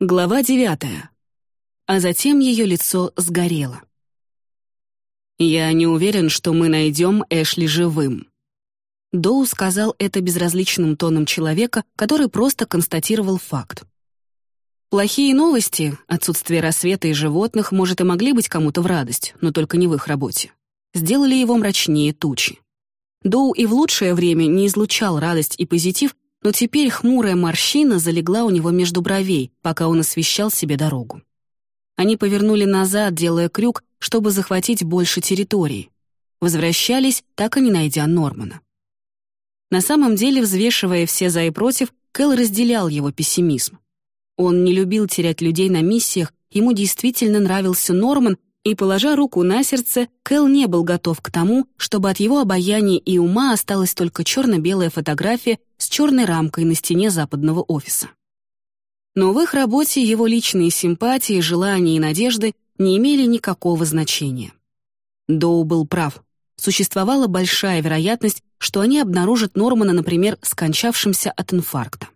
Глава девятая. А затем ее лицо сгорело. «Я не уверен, что мы найдем Эшли живым». Доу сказал это безразличным тоном человека, который просто констатировал факт. Плохие новости, отсутствие рассвета и животных, может, и могли быть кому-то в радость, но только не в их работе. Сделали его мрачнее тучи. Доу и в лучшее время не излучал радость и позитив, но теперь хмурая морщина залегла у него между бровей, пока он освещал себе дорогу. Они повернули назад, делая крюк, чтобы захватить больше территории. Возвращались, так и не найдя Нормана. На самом деле, взвешивая все за и против, Кэл разделял его пессимизм. Он не любил терять людей на миссиях, ему действительно нравился Норман, и, положа руку на сердце, Кэл не был готов к тому, чтобы от его обаяния и ума осталась только черно-белая фотография с черной рамкой на стене западного офиса. Но в их работе его личные симпатии, желания и надежды не имели никакого значения. Доу был прав. Существовала большая вероятность, что они обнаружат Нормана, например, скончавшимся от инфаркта.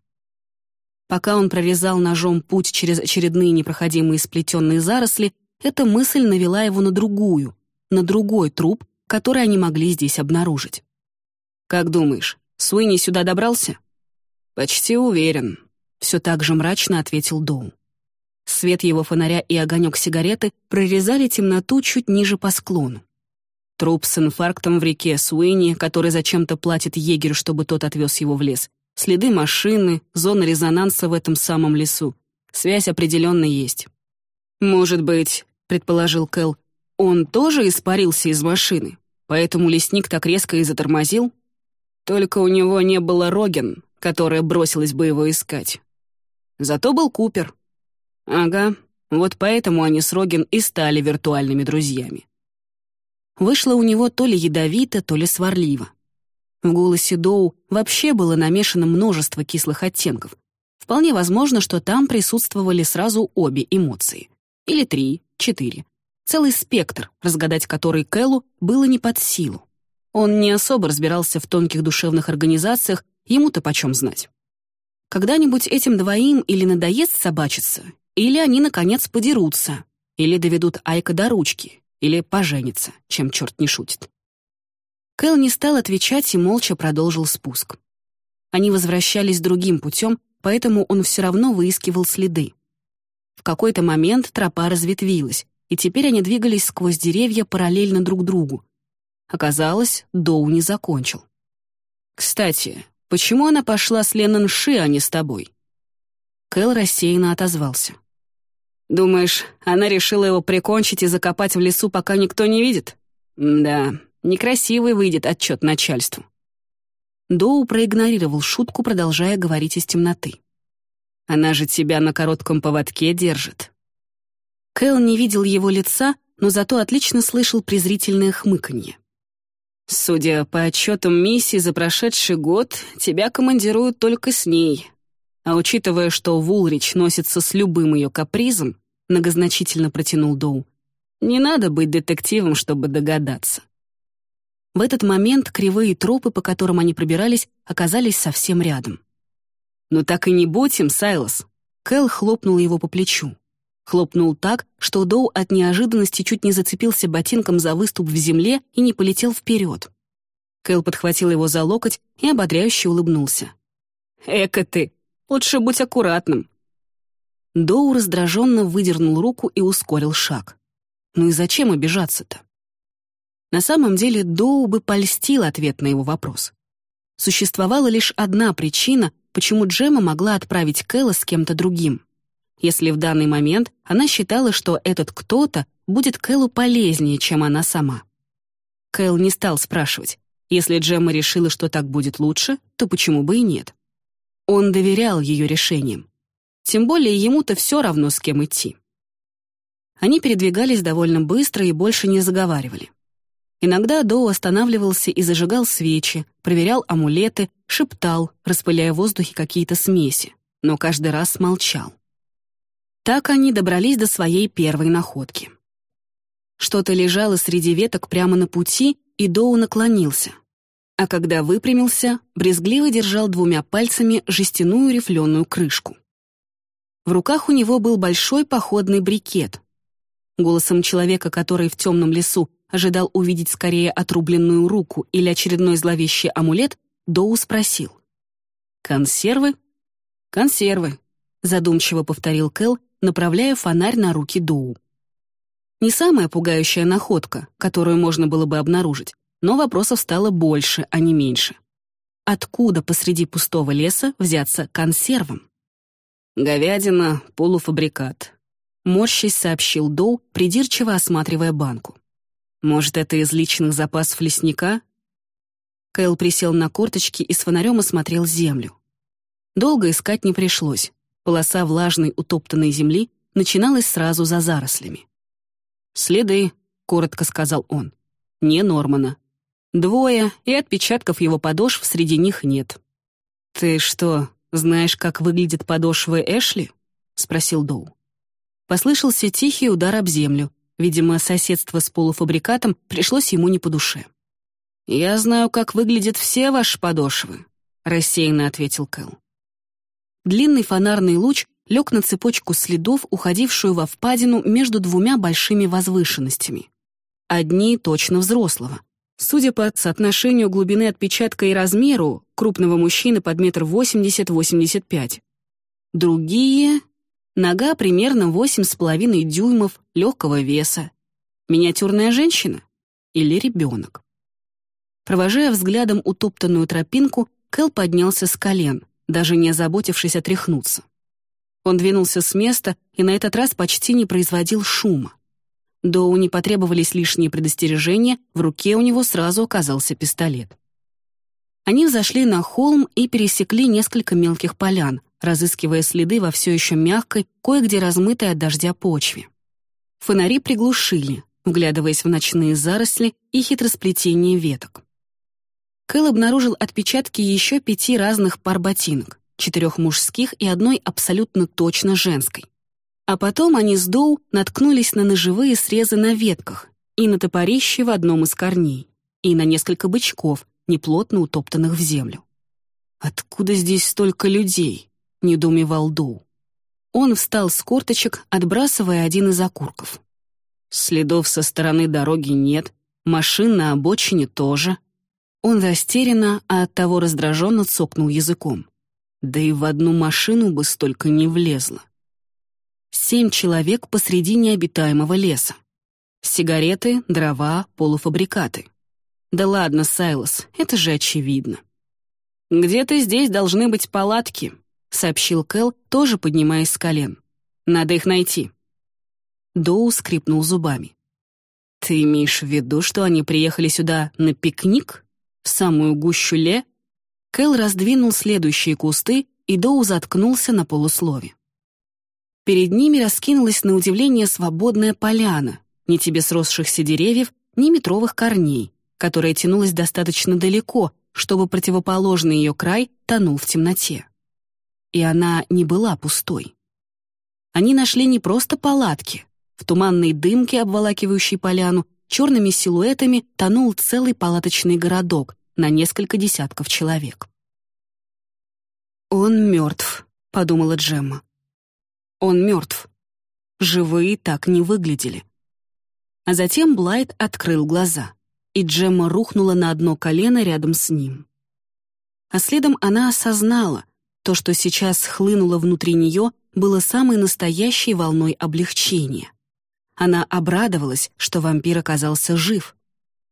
Пока он прорезал ножом путь через очередные непроходимые сплетенные заросли, эта мысль навела его на другую, на другой труп, который они могли здесь обнаружить. «Как думаешь, Суини сюда добрался?» «Почти уверен», — все так же мрачно ответил Доу. Свет его фонаря и огонек сигареты прорезали темноту чуть ниже по склону. Труп с инфарктом в реке Суини, который зачем-то платит егерю, чтобы тот отвез его в лес. Следы машины, зона резонанса в этом самом лесу. Связь определенно есть. Может быть, предположил Кэл. «Он тоже испарился из машины, поэтому лесник так резко и затормозил? Только у него не было Роген, которая бросилась бы его искать. Зато был Купер. Ага, вот поэтому они с Роген и стали виртуальными друзьями. Вышло у него то ли ядовито, то ли сварливо. В голосе Доу вообще было намешано множество кислых оттенков. Вполне возможно, что там присутствовали сразу обе эмоции. Или три, четыре. Целый спектр, разгадать который Кэллу было не под силу. Он не особо разбирался в тонких душевных организациях, ему-то почем знать. Когда-нибудь этим двоим или надоест собачиться, или они, наконец, подерутся, или доведут Айка до ручки, или поженятся, чем черт не шутит. Кэл не стал отвечать и молча продолжил спуск. Они возвращались другим путем, поэтому он все равно выискивал следы. В какой-то момент тропа разветвилась, и теперь они двигались сквозь деревья параллельно друг другу. Оказалось, Доу не закончил. «Кстати, почему она пошла с Леннон Ши, а не с тобой?» Кэл рассеянно отозвался. «Думаешь, она решила его прикончить и закопать в лесу, пока никто не видит? Да, некрасивый выйдет отчет начальству». Доу проигнорировал шутку, продолжая говорить из темноты. Она же тебя на коротком поводке держит». Кэл не видел его лица, но зато отлично слышал презрительное хмыканье. «Судя по отчетам миссии за прошедший год, тебя командируют только с ней. А учитывая, что Вулрич носится с любым ее капризом, многозначительно протянул Доу, не надо быть детективом, чтобы догадаться». В этот момент кривые тропы, по которым они пробирались, оказались совсем рядом. «Ну так и не будь им, Сайлос!» Кэл хлопнул его по плечу. Хлопнул так, что Доу от неожиданности чуть не зацепился ботинком за выступ в земле и не полетел вперед. Кэл подхватил его за локоть и ободряюще улыбнулся. «Эка ты! Лучше будь аккуратным!» Доу раздраженно выдернул руку и ускорил шаг. Ну и зачем обижаться-то? На самом деле Доу бы польстил ответ на его вопрос. Существовала лишь одна причина, почему Джема могла отправить Кэлла с кем-то другим. Если в данный момент она считала, что этот кто-то будет Кэллу полезнее, чем она сама. Кэл не стал спрашивать. Если Джемма решила, что так будет лучше, то почему бы и нет? Он доверял ее решениям. Тем более ему-то все равно, с кем идти. Они передвигались довольно быстро и больше не заговаривали. Иногда Доу останавливался и зажигал свечи, проверял амулеты, шептал, распыляя в воздухе какие-то смеси, но каждый раз молчал. Так они добрались до своей первой находки. Что-то лежало среди веток прямо на пути, и Доу наклонился. А когда выпрямился, брезгливо держал двумя пальцами жестяную рифленую крышку. В руках у него был большой походный брикет. Голосом человека, который в темном лесу ожидал увидеть скорее отрубленную руку или очередной зловещий амулет, Доу спросил. «Консервы?» «Консервы», — задумчиво повторил Кэл, направляя фонарь на руки Доу. Не самая пугающая находка, которую можно было бы обнаружить, но вопросов стало больше, а не меньше. Откуда посреди пустого леса взяться консервам? «Говядина — полуфабрикат», — морщись сообщил Доу, придирчиво осматривая банку. «Может, это из личных запасов лесника?» Кэл присел на корточки и с фонарем осмотрел землю. Долго искать не пришлось. Полоса влажной утоптанной земли начиналась сразу за зарослями. «Следы», — коротко сказал он. «Не Нормана. Двое, и отпечатков его подошв среди них нет». «Ты что, знаешь, как выглядят подошвы Эшли?» — спросил Доу. Послышался тихий удар об землю. Видимо, соседство с полуфабрикатом пришлось ему не по душе. «Я знаю, как выглядят все ваши подошвы», — рассеянно ответил Кэл. Длинный фонарный луч лег на цепочку следов, уходившую во впадину между двумя большими возвышенностями. Одни точно взрослого. Судя по соотношению глубины отпечатка и размеру, крупного мужчины под метр восемьдесят-восемьдесят пять. Другие — нога примерно восемь с половиной дюймов легкого веса. Миниатюрная женщина или ребенок. Провожая взглядом утоптанную тропинку, Кэл поднялся с колен, даже не озаботившись отряхнуться. Он двинулся с места и на этот раз почти не производил шума. Доу не потребовались лишние предостережения, в руке у него сразу оказался пистолет. Они взошли на холм и пересекли несколько мелких полян, разыскивая следы во все еще мягкой, кое-где размытой от дождя почве. Фонари приглушили, вглядываясь в ночные заросли и хитросплетение веток. Кэл обнаружил отпечатки еще пяти разных пар ботинок четырех мужских и одной абсолютно точно женской. А потом они с Доу наткнулись на ножевые срезы на ветках и на топорище в одном из корней, и на несколько бычков, неплотно утоптанных в землю. «Откуда здесь столько людей?» — недоумевал Доу. Он встал с корточек, отбрасывая один из окурков. Следов со стороны дороги нет, машин на обочине тоже. Он растерянно, а оттого раздраженно цокнул языком. Да и в одну машину бы столько не влезло. Семь человек посреди необитаемого леса. Сигареты, дрова, полуфабрикаты. Да ладно, Сайлос, это же очевидно. «Где-то здесь должны быть палатки», — сообщил Кэл, тоже поднимаясь с колен. «Надо их найти». Доу скрипнул зубами. «Ты имеешь в виду, что они приехали сюда на пикник? В самую гущу ле?» Кэл раздвинул следующие кусты, и Доу заткнулся на полуслове. Перед ними раскинулась на удивление свободная поляна, ни тебе сросшихся деревьев, ни метровых корней, которая тянулась достаточно далеко, чтобы противоположный ее край тонул в темноте. И она не была пустой. Они нашли не просто палатки. В туманной дымке, обволакивающей поляну, черными силуэтами тонул целый палаточный городок, на несколько десятков человек. «Он мертв», — подумала Джемма. «Он мертв. Живые так не выглядели». А затем Блайт открыл глаза, и Джемма рухнула на одно колено рядом с ним. А следом она осознала, то, что сейчас хлынуло внутри нее, было самой настоящей волной облегчения. Она обрадовалась, что вампир оказался жив.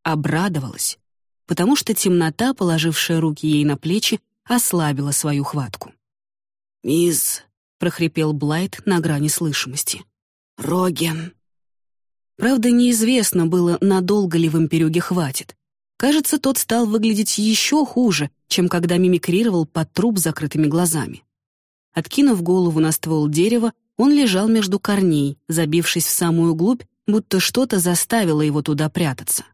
Обрадовалась, потому что темнота, положившая руки ей на плечи, ослабила свою хватку. «Мисс», — прохрипел Блайт на грани слышимости, — «Роген». Правда, неизвестно было, надолго ли вампирюге хватит. Кажется, тот стал выглядеть еще хуже, чем когда мимикрировал под труп с закрытыми глазами. Откинув голову на ствол дерева, он лежал между корней, забившись в самую глубь, будто что-то заставило его туда прятаться.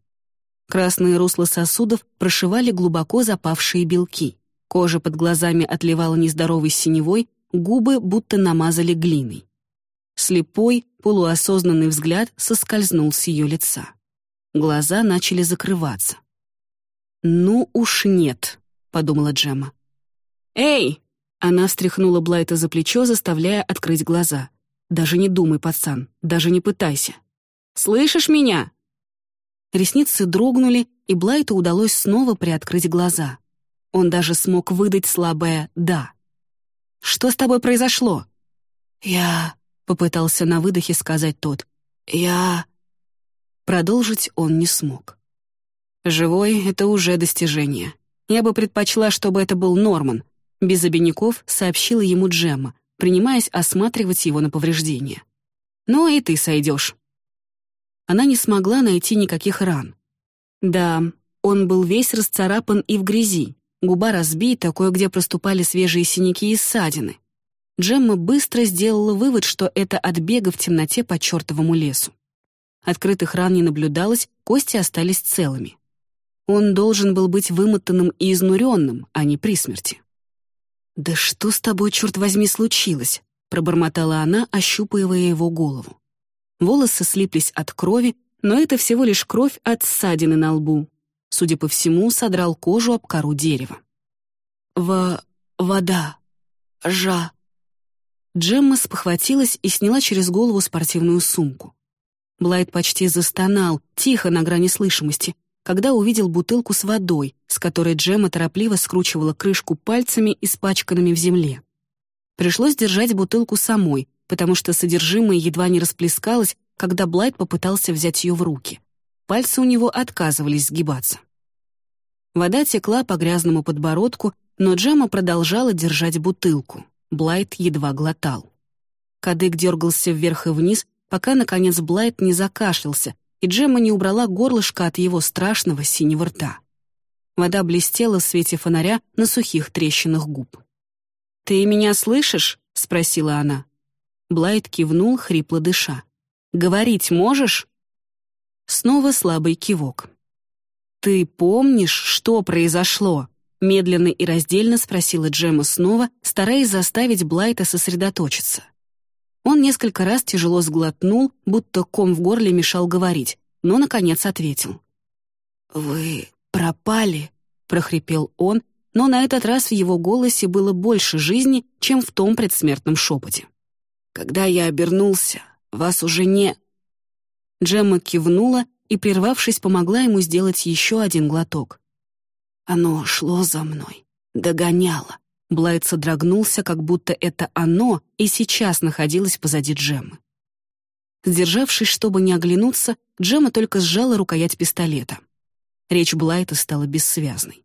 Красные русла сосудов прошивали глубоко запавшие белки. Кожа под глазами отливала нездоровой синевой, губы будто намазали глиной. Слепой, полуосознанный взгляд соскользнул с ее лица. Глаза начали закрываться. «Ну уж нет», — подумала Джемма. «Эй!» — Она встряхнула Блайта за плечо, заставляя открыть глаза. «Даже не думай, пацан, даже не пытайся. Слышишь меня?» Ресницы дрогнули, и Блайту удалось снова приоткрыть глаза. Он даже смог выдать слабое «да». «Что с тобой произошло?» «Я...» — попытался на выдохе сказать тот. «Я...» Продолжить он не смог. «Живой — это уже достижение. Я бы предпочла, чтобы это был Норман, без обиняков сообщила ему Джемма, принимаясь осматривать его на повреждения. «Ну и ты сойдешь». Она не смогла найти никаких ран. Да, он был весь расцарапан и в грязи, губа разбита, кое-где проступали свежие синяки и ссадины. Джемма быстро сделала вывод, что это от бега в темноте по чертовому лесу. Открытых ран не наблюдалось, кости остались целыми. Он должен был быть вымотанным и изнуренным, а не при смерти. «Да что с тобой, черт возьми, случилось?» — пробормотала она, ощупывая его голову. Волосы слиплись от крови, но это всего лишь кровь от ссадины на лбу. Судя по всему, содрал кожу об кору дерева. «В... вода. Жа». Джемма спохватилась и сняла через голову спортивную сумку. Блайт почти застонал, тихо, на грани слышимости, когда увидел бутылку с водой, с которой Джема торопливо скручивала крышку пальцами, испачканными в земле. Пришлось держать бутылку самой, потому что содержимое едва не расплескалось, когда Блайт попытался взять ее в руки. Пальцы у него отказывались сгибаться. Вода текла по грязному подбородку, но Джема продолжала держать бутылку. Блайт едва глотал. Кадык дергался вверх и вниз, пока, наконец, Блайт не закашлялся, и Джемма не убрала горлышко от его страшного синего рта. Вода блестела в свете фонаря на сухих трещинах губ. «Ты меня слышишь?» — спросила она. Блайт кивнул, хрипло дыша. «Говорить можешь?» Снова слабый кивок. «Ты помнишь, что произошло?» Медленно и раздельно спросила Джема снова, стараясь заставить Блайта сосредоточиться. Он несколько раз тяжело сглотнул, будто ком в горле мешал говорить, но, наконец, ответил. «Вы пропали», — прохрипел он, но на этот раз в его голосе было больше жизни, чем в том предсмертном шепоте. «Когда я обернулся, вас уже не...» Джемма кивнула и, прервавшись, помогла ему сделать еще один глоток. «Оно шло за мной, догоняло. Блайт содрогнулся, как будто это оно и сейчас находилось позади Джеммы. Сдержавшись, чтобы не оглянуться, Джемма только сжала рукоять пистолета. Речь Блайта стала бессвязной.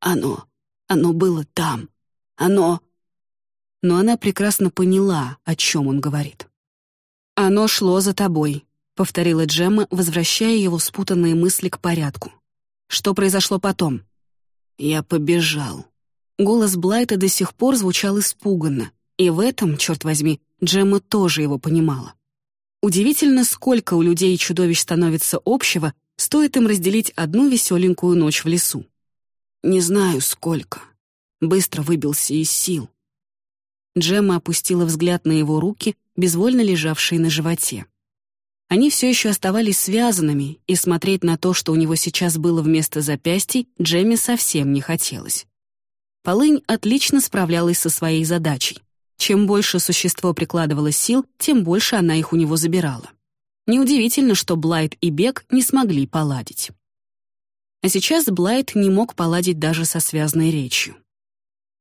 «Оно, оно было там. Оно...» Но она прекрасно поняла, о чем он говорит. «Оно шло за тобой», — повторила Джемма, возвращая его спутанные мысли к порядку. «Что произошло потом?» «Я побежал», Голос Блайта до сих пор звучал испуганно, и в этом, черт возьми, Джемма тоже его понимала. Удивительно, сколько у людей и чудовищ становится общего, стоит им разделить одну веселенькую ночь в лесу. Не знаю, сколько. Быстро выбился из сил. Джемма опустила взгляд на его руки, безвольно лежавшие на животе. Они все еще оставались связанными, и смотреть на то, что у него сейчас было вместо запястий, Джемме совсем не хотелось. Полынь отлично справлялась со своей задачей. Чем больше существо прикладывало сил, тем больше она их у него забирала. Неудивительно, что Блайт и Бек не смогли поладить. А сейчас Блайт не мог поладить даже со связанной речью.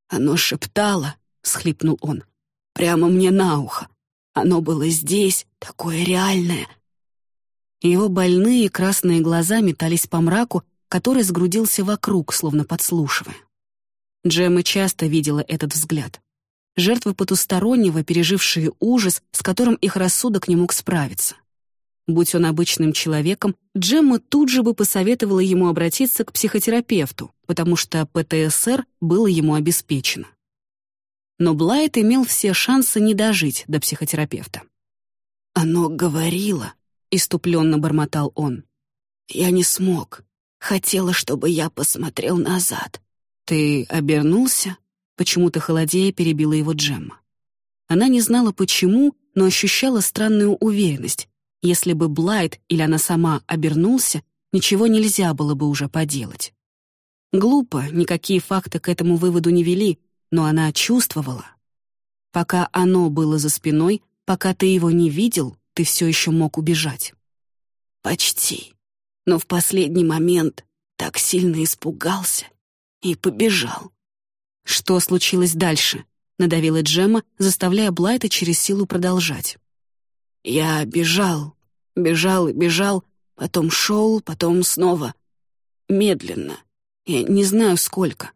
«Оно шептало», — схлипнул он, — «прямо мне на ухо. Оно было здесь, такое реальное». Его больные красные глаза метались по мраку, который сгрудился вокруг, словно подслушивая. Джемма часто видела этот взгляд. Жертвы потустороннего, пережившие ужас, с которым их рассудок не мог справиться. Будь он обычным человеком, Джемма тут же бы посоветовала ему обратиться к психотерапевту, потому что ПТСР было ему обеспечено. Но Блайт имел все шансы не дожить до психотерапевта. «Оно говорило», — иступленно бормотал он. «Я не смог. Хотела, чтобы я посмотрел назад. «Ты обернулся?» — почему-то холодея перебила его Джемма. Она не знала почему, но ощущала странную уверенность. Если бы Блайт или она сама обернулся, ничего нельзя было бы уже поделать. Глупо, никакие факты к этому выводу не вели, но она чувствовала. Пока оно было за спиной, пока ты его не видел, ты все еще мог убежать. Почти. Но в последний момент так сильно испугался и побежал. Что случилось дальше? Надавила Джема, заставляя Блайта через силу продолжать. Я бежал, бежал и бежал, потом шел, потом снова. Медленно. Я не знаю, сколько.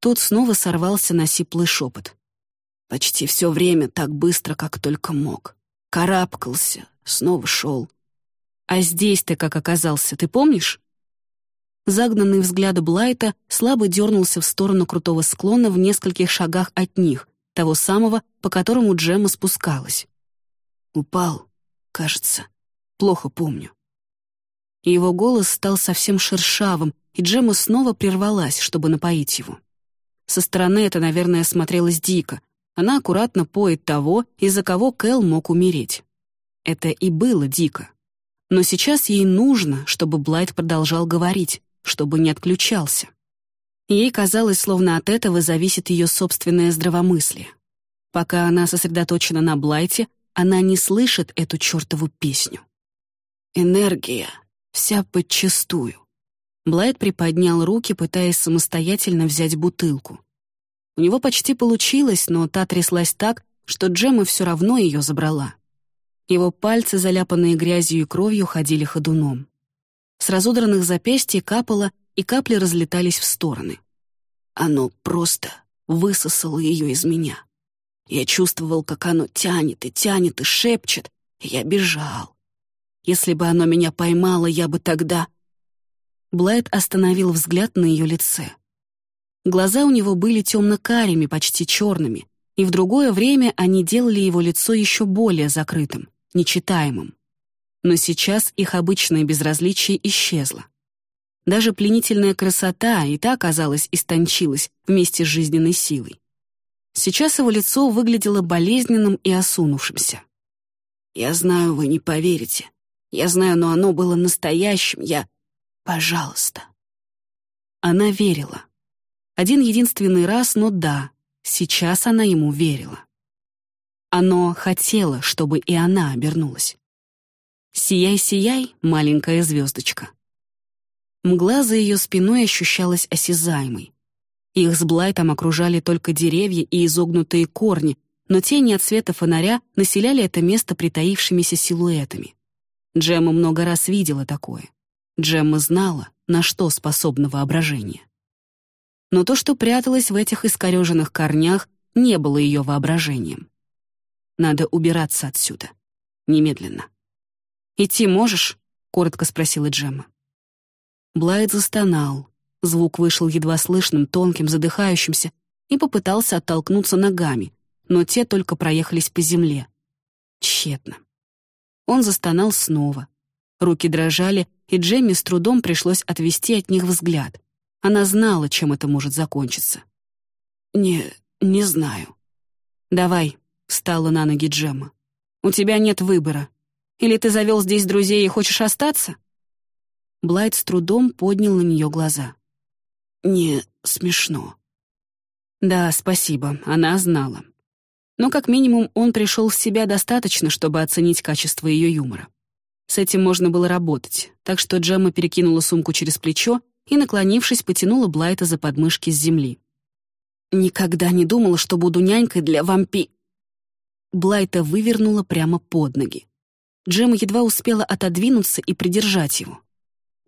Тот снова сорвался на сиплый шепот. Почти все время так быстро, как только мог. Карабкался, снова шел. «А здесь ты как оказался, ты помнишь?» Загнанный взгляд Блайта слабо дернулся в сторону крутого склона в нескольких шагах от них, того самого, по которому Джема спускалась. «Упал, кажется. Плохо помню». Его голос стал совсем шершавым, и Джема снова прервалась, чтобы напоить его. Со стороны это, наверное, смотрелось дико. Она аккуратно поет того, из-за кого Кэл мог умереть. Это и было дико. Но сейчас ей нужно, чтобы Блайт продолжал говорить, чтобы не отключался. Ей казалось, словно от этого зависит ее собственное здравомыслие. Пока она сосредоточена на Блайте, она не слышит эту чертову песню. Энергия вся подчистую. Блайт приподнял руки, пытаясь самостоятельно взять бутылку. У него почти получилось, но та тряслась так, что Джема все равно ее забрала. Его пальцы, заляпанные грязью и кровью, ходили ходуном. С разодранных запястья капало, и капли разлетались в стороны. Оно просто высосало ее из меня. Я чувствовал, как оно тянет и тянет и шепчет, и я бежал. Если бы оно меня поймало, я бы тогда... Блайт остановил взгляд на ее лице. Глаза у него были темно-карими, почти черными, и в другое время они делали его лицо еще более закрытым, нечитаемым. Но сейчас их обычное безразличие исчезло. Даже пленительная красота и та, казалось, истончилась вместе с жизненной силой. Сейчас его лицо выглядело болезненным и осунувшимся. «Я знаю, вы не поверите. Я знаю, но оно было настоящим. Я... Пожалуйста». Она верила. Один единственный раз, но да, сейчас она ему верила. Оно хотело, чтобы и она обернулась. «Сияй, сияй, маленькая звездочка». Мгла за ее спиной ощущалась осязаемой. Их с Блайтом окружали только деревья и изогнутые корни, но тени от света фонаря населяли это место притаившимися силуэтами. Джемма много раз видела такое. Джемма знала, на что способно воображение. Но то, что пряталось в этих искореженных корнях, не было ее воображением. Надо убираться отсюда. Немедленно. «Идти можешь?» — коротко спросила Джемма. Блайт застонал. Звук вышел едва слышным, тонким, задыхающимся, и попытался оттолкнуться ногами, но те только проехались по земле. Тщетно. Он застонал снова. Руки дрожали, и Джемми с трудом пришлось отвести от них взгляд. Она знала, чем это может закончиться. «Не... не знаю». «Давай», — встала на ноги Джемма. «У тебя нет выбора. Или ты завел здесь друзей и хочешь остаться?» Блайт с трудом поднял на нее глаза. «Не смешно». Да, спасибо, она знала. Но как минимум он пришел в себя достаточно, чтобы оценить качество ее юмора. С этим можно было работать, так что Джемма перекинула сумку через плечо и, наклонившись, потянула Блайта за подмышки с земли. «Никогда не думала, что буду нянькой для вампи...» Блайта вывернула прямо под ноги. Джемма едва успела отодвинуться и придержать его.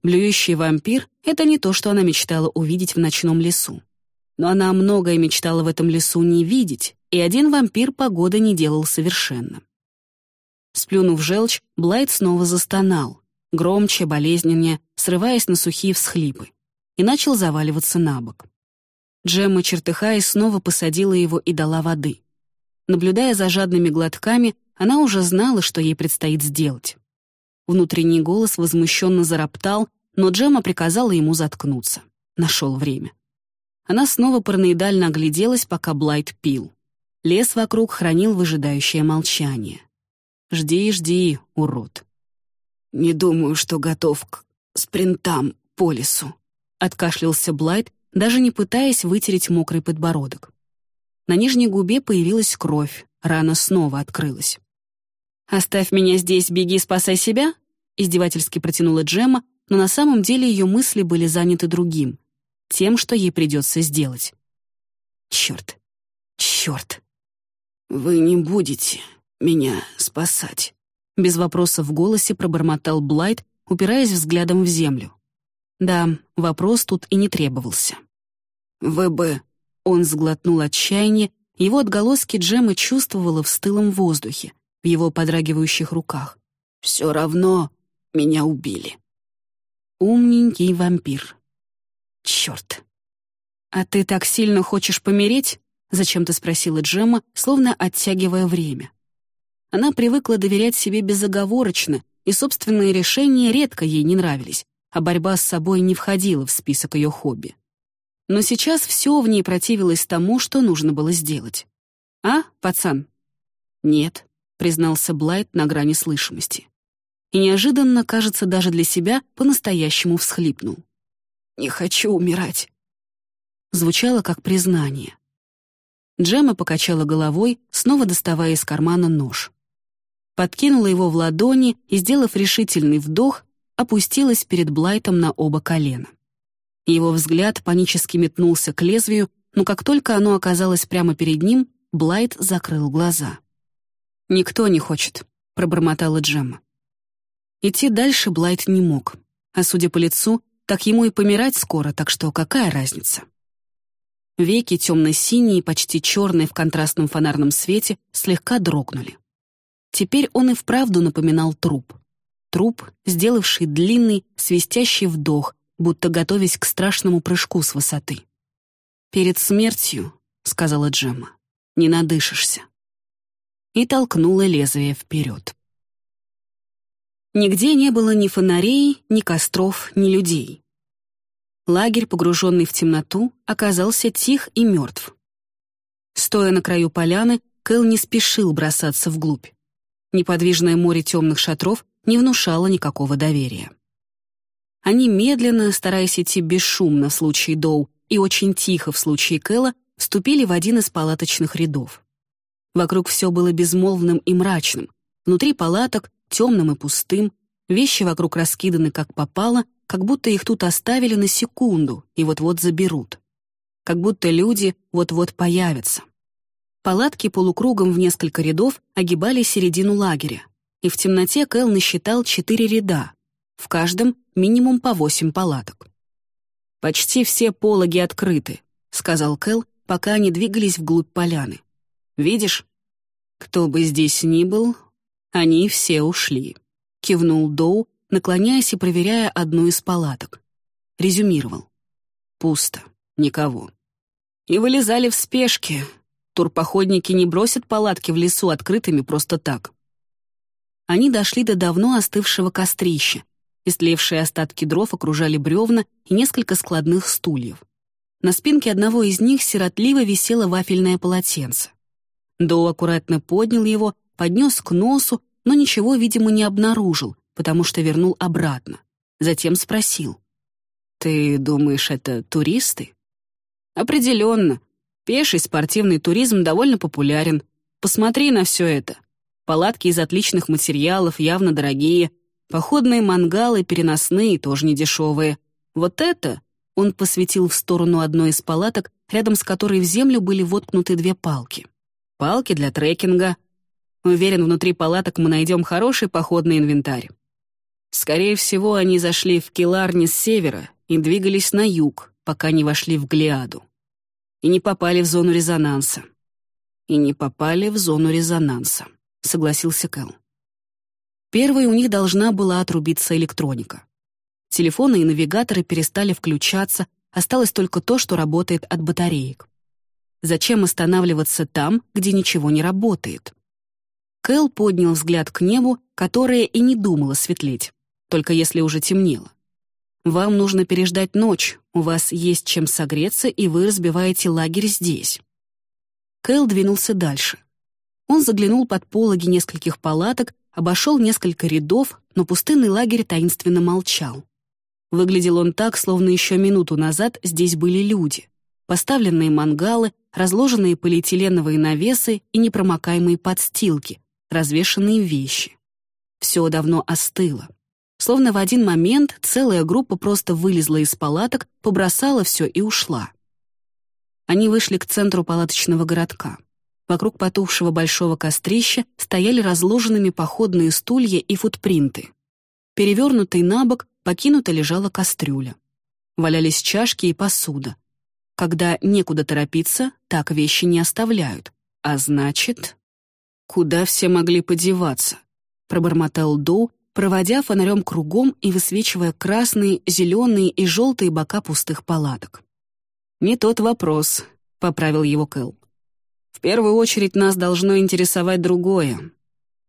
Блюющий вампир — это не то, что она мечтала увидеть в ночном лесу. Но она многое мечтала в этом лесу не видеть, и один вампир погода не делал совершенно. Сплюнув желчь, Блайт снова застонал, громче, болезненнее, срываясь на сухие всхлипы, и начал заваливаться на бок. Джемма, чертыхаясь, снова посадила его и дала воды. Наблюдая за жадными глотками, она уже знала, что ей предстоит сделать. Внутренний голос возмущенно зароптал, но Джема приказала ему заткнуться. Нашел время. Она снова параноидально огляделась, пока Блайт пил. Лес вокруг хранил выжидающее молчание. «Жди, жди, урод». «Не думаю, что готов к спринтам по лесу», — откашлялся Блайт, даже не пытаясь вытереть мокрый подбородок. На нижней губе появилась кровь, рана снова открылась. «Оставь меня здесь, беги, спасай себя?» издевательски протянула Джемма, но на самом деле ее мысли были заняты другим, тем, что ей придется сделать. Черт, черт. «Вы не будете меня спасать», — без вопроса в голосе пробормотал Блайт, упираясь взглядом в землю. Да, вопрос тут и не требовался. «Вы бы...» — он сглотнул отчаяние, его отголоски Джемма чувствовала в стылом воздухе, в его подрагивающих руках. «Все равно меня убили». Умненький вампир. Черт. «А ты так сильно хочешь помереть?» — зачем-то спросила Джемма, словно оттягивая время. Она привыкла доверять себе безоговорочно, и собственные решения редко ей не нравились, а борьба с собой не входила в список ее хобби. Но сейчас все в ней противилось тому, что нужно было сделать. «А, пацан?» «Нет», — признался Блайт на грани слышимости. И неожиданно, кажется, даже для себя по-настоящему всхлипнул. «Не хочу умирать». Звучало как признание. Джема покачала головой, снова доставая из кармана нож. Подкинула его в ладони и, сделав решительный вдох, опустилась перед Блайтом на оба колена. Его взгляд панически метнулся к лезвию, но как только оно оказалось прямо перед ним, Блайт закрыл глаза. «Никто не хочет», — пробормотала Джемма. Идти дальше Блайт не мог, а судя по лицу, так ему и помирать скоро, так что какая разница? Веки темно-синие, почти черные в контрастном фонарном свете, слегка дрогнули. Теперь он и вправду напоминал труп. Труп, сделавший длинный, свистящий вдох, будто готовясь к страшному прыжку с высоты. «Перед смертью», — сказала Джемма, — «не надышишься». И толкнула лезвие вперед. Нигде не было ни фонарей, ни костров, ни людей. Лагерь, погруженный в темноту, оказался тих и мертв. Стоя на краю поляны, Кэл не спешил бросаться вглубь. Неподвижное море темных шатров не внушало никакого доверия. Они медленно, стараясь идти бесшумно в случае Доу и очень тихо в случае Кэла, вступили в один из палаточных рядов. Вокруг все было безмолвным и мрачным. Внутри палаток темным и пустым, вещи вокруг раскиданы как попало, как будто их тут оставили на секунду и вот-вот заберут. Как будто люди вот-вот появятся. Палатки полукругом в несколько рядов огибали середину лагеря, и в темноте Кэл насчитал четыре ряда, в каждом минимум по восемь палаток. «Почти все пологи открыты», — сказал Кэл, пока они двигались вглубь поляны. «Видишь? Кто бы здесь ни был, они все ушли», — кивнул Доу, наклоняясь и проверяя одну из палаток. Резюмировал. «Пусто. Никого». И вылезали в спешке. Турпоходники не бросят палатки в лесу открытыми просто так. Они дошли до давно остывшего кострища, Истлевшие остатки дров окружали бревна и несколько складных стульев. На спинке одного из них сиротливо висело вафельное полотенце. Доу аккуратно поднял его, поднес к носу, но ничего, видимо, не обнаружил, потому что вернул обратно. Затем спросил. «Ты думаешь, это туристы?» «Определенно. Пеший спортивный туризм довольно популярен. Посмотри на все это. Палатки из отличных материалов, явно дорогие — Походные мангалы, переносные, тоже недешевые. Вот это он посветил в сторону одной из палаток, рядом с которой в землю были воткнуты две палки. Палки для трекинга. Уверен, внутри палаток мы найдем хороший походный инвентарь. Скорее всего, они зашли в Келарни с севера и двигались на юг, пока не вошли в Глиаду. И не попали в зону резонанса. И не попали в зону резонанса, согласился Кэл. Первой у них должна была отрубиться электроника. Телефоны и навигаторы перестали включаться, осталось только то, что работает от батареек. Зачем останавливаться там, где ничего не работает? Кэл поднял взгляд к небу, которое и не думало светлеть, только если уже темнело. Вам нужно переждать ночь, у вас есть чем согреться, и вы разбиваете лагерь здесь. Кэл двинулся дальше. Он заглянул под пологи нескольких палаток обошел несколько рядов, но пустынный лагерь таинственно молчал. Выглядел он так, словно еще минуту назад здесь были люди. поставленные мангалы, разложенные полиэтиленовые навесы и непромокаемые подстилки, развешанные вещи. Все давно остыло. Словно в один момент целая группа просто вылезла из палаток, побросала все и ушла. Они вышли к центру палаточного городка. Вокруг потухшего большого кострища стояли разложенными походные стулья и футпринты. Перевернутый на бок покинута лежала кастрюля. Валялись чашки и посуда. Когда некуда торопиться, так вещи не оставляют. А значит... «Куда все могли подеваться?» — пробормотал Доу, проводя фонарем кругом и высвечивая красные, зеленые и желтые бока пустых палаток. «Не тот вопрос», — поправил его Кэл. «В первую очередь нас должно интересовать другое.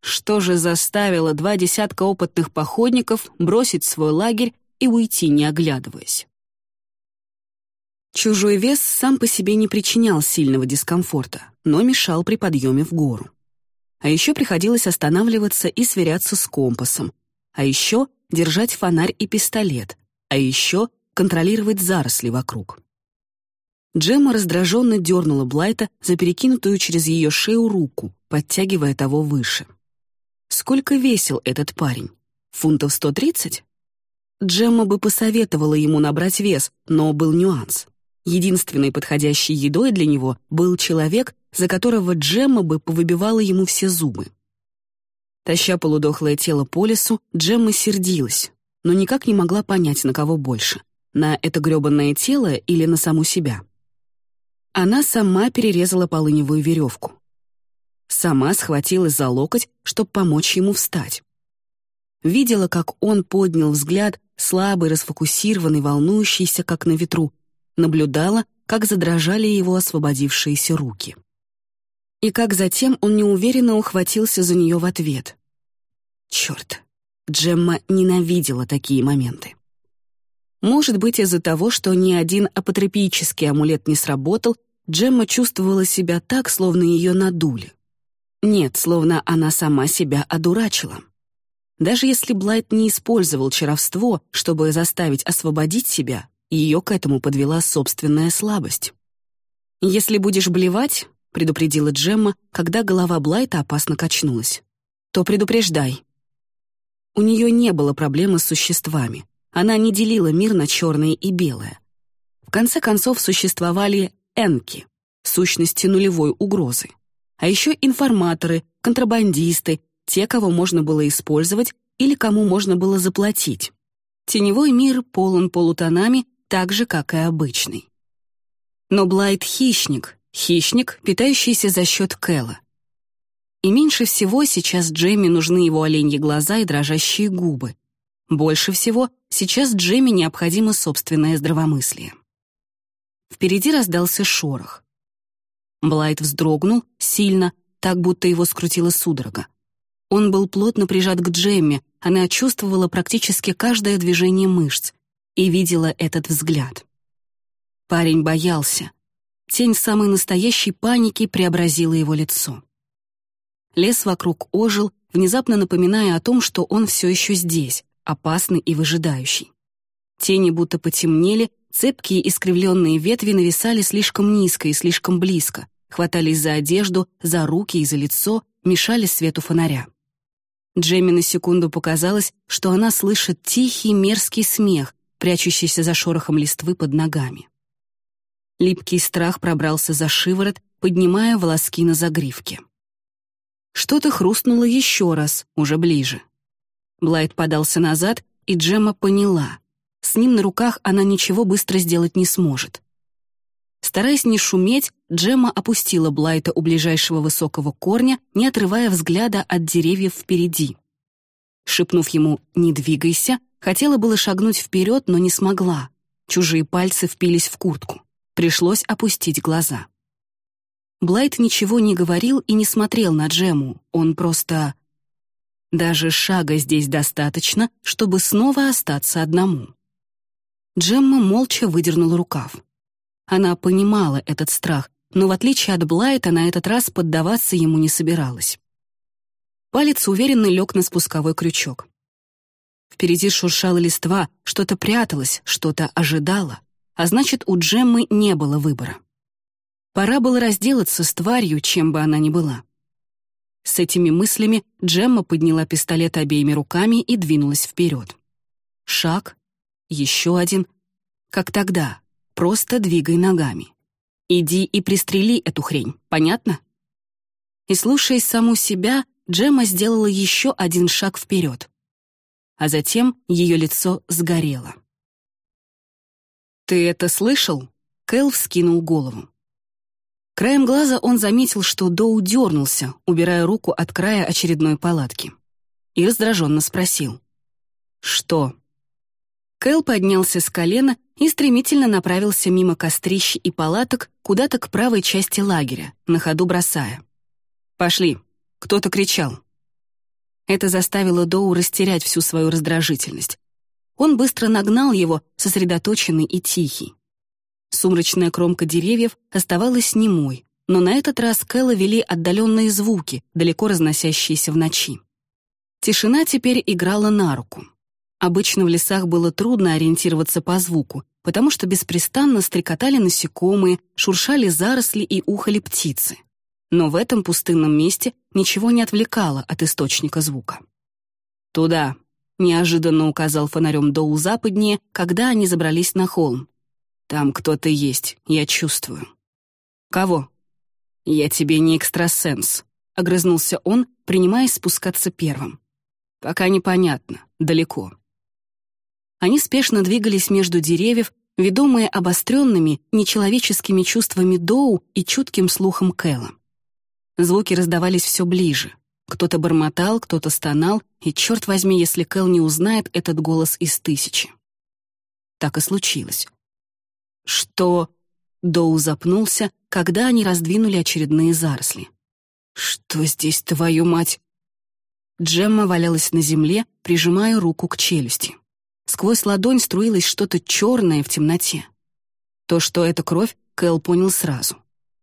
Что же заставило два десятка опытных походников бросить свой лагерь и уйти, не оглядываясь?» Чужой вес сам по себе не причинял сильного дискомфорта, но мешал при подъеме в гору. А еще приходилось останавливаться и сверяться с компасом, а еще держать фонарь и пистолет, а еще контролировать заросли вокруг. Джемма раздраженно дернула Блайта за перекинутую через ее шею руку, подтягивая того выше. Сколько весил этот парень? Фунтов 130? Джемма бы посоветовала ему набрать вес, но был нюанс. Единственной подходящей едой для него был человек, за которого Джемма бы повыбивала ему все зубы. Таща полудохлое тело по лесу, Джемма сердилась, но никак не могла понять, на кого больше — на это грёбанное тело или на саму себя. Она сама перерезала полыневую веревку. Сама схватилась за локоть, чтобы помочь ему встать. Видела, как он поднял взгляд, слабый, расфокусированный, волнующийся, как на ветру, наблюдала, как задрожали его освободившиеся руки. И как затем он неуверенно ухватился за нее в ответ. Черт, Джемма ненавидела такие моменты. Может быть, из-за того, что ни один апотропический амулет не сработал, Джемма чувствовала себя так, словно ее надули. Нет, словно она сама себя одурачила. Даже если Блайт не использовал чаровство, чтобы заставить освободить себя, ее к этому подвела собственная слабость. «Если будешь блевать», — предупредила Джемма, когда голова Блайта опасно качнулась, «то предупреждай». У нее не было проблемы с существами. Она не делила мир на черное и белое. В конце концов существовали энки, сущности нулевой угрозы. А еще информаторы, контрабандисты, те, кого можно было использовать или кому можно было заплатить. Теневой мир полон полутонами, так же, как и обычный. Но Блайт — хищник, хищник, питающийся за счет Кэлла. И меньше всего сейчас Джейми нужны его оленьи глаза и дрожащие губы. Больше всего сейчас Джемми необходимо собственное здравомыслие. Впереди раздался шорох. Блайт вздрогнул сильно, так будто его скрутила судорога. Он был плотно прижат к Джемме, она чувствовала практически каждое движение мышц и видела этот взгляд. Парень боялся. Тень самой настоящей паники преобразила его лицо. Лес вокруг ожил, внезапно напоминая о том, что он все еще здесь, опасный и выжидающий. Тени будто потемнели, цепкие искривленные ветви нависали слишком низко и слишком близко, хватались за одежду, за руки и за лицо, мешали свету фонаря. Джемми на секунду показалось, что она слышит тихий мерзкий смех, прячущийся за шорохом листвы под ногами. Липкий страх пробрался за шиворот, поднимая волоски на загривке. Что-то хрустнуло еще раз, уже ближе. Блайт подался назад, и Джемма поняла. С ним на руках она ничего быстро сделать не сможет. Стараясь не шуметь, Джемма опустила Блайта у ближайшего высокого корня, не отрывая взгляда от деревьев впереди. Шепнув ему «не двигайся», хотела было шагнуть вперед, но не смогла. Чужие пальцы впились в куртку. Пришлось опустить глаза. Блайт ничего не говорил и не смотрел на Джему, он просто даже шага здесь достаточно, чтобы снова остаться одному. Джемма молча выдернула рукав. Она понимала этот страх, но в отличие от Блайта на этот раз поддаваться ему не собиралась. Палец уверенно лег на спусковой крючок. Впереди шуршала листва, что-то пряталось, что-то ожидало. а значит, у Джеммы не было выбора. Пора было разделаться с тварью, чем бы она ни была. С этими мыслями Джемма подняла пистолет обеими руками и двинулась вперед. Шаг, еще один. Как тогда, просто двигай ногами. Иди и пристрели эту хрень, понятно? И слушаясь саму себя, Джемма сделала еще один шаг вперед. А затем ее лицо сгорело. «Ты это слышал?» Кэл вскинул голову. Краем глаза он заметил, что Доу дернулся, убирая руку от края очередной палатки. И раздраженно спросил. «Что?» Кэл поднялся с колена и стремительно направился мимо кострищ и палаток куда-то к правой части лагеря, на ходу бросая. «Пошли!» — кто-то кричал. Это заставило Доу растерять всю свою раздражительность. Он быстро нагнал его, сосредоточенный и тихий. Сумрачная кромка деревьев оставалась немой, но на этот раз Кэлла вели отдаленные звуки, далеко разносящиеся в ночи. Тишина теперь играла на руку. Обычно в лесах было трудно ориентироваться по звуку, потому что беспрестанно стрекотали насекомые, шуршали заросли и ухали птицы. Но в этом пустынном месте ничего не отвлекало от источника звука. «Туда», — неожиданно указал фонарем Доу западнее, когда они забрались на холм, там кто-то есть, я чувствую. Кого? Я тебе не экстрасенс, огрызнулся он, принимаясь спускаться первым. Пока непонятно, далеко. Они спешно двигались между деревьев, ведомые обостренными, нечеловеческими чувствами Доу и чутким слухом Кэла. Звуки раздавались все ближе. Кто-то бормотал, кто-то стонал, и черт возьми, если Кэл не узнает этот голос из тысячи. Так и случилось. «Что?» Доу запнулся, когда они раздвинули очередные заросли. «Что здесь, твою мать?» Джемма валялась на земле, прижимая руку к челюсти. Сквозь ладонь струилось что-то черное в темноте. То, что это кровь, Кэл понял сразу.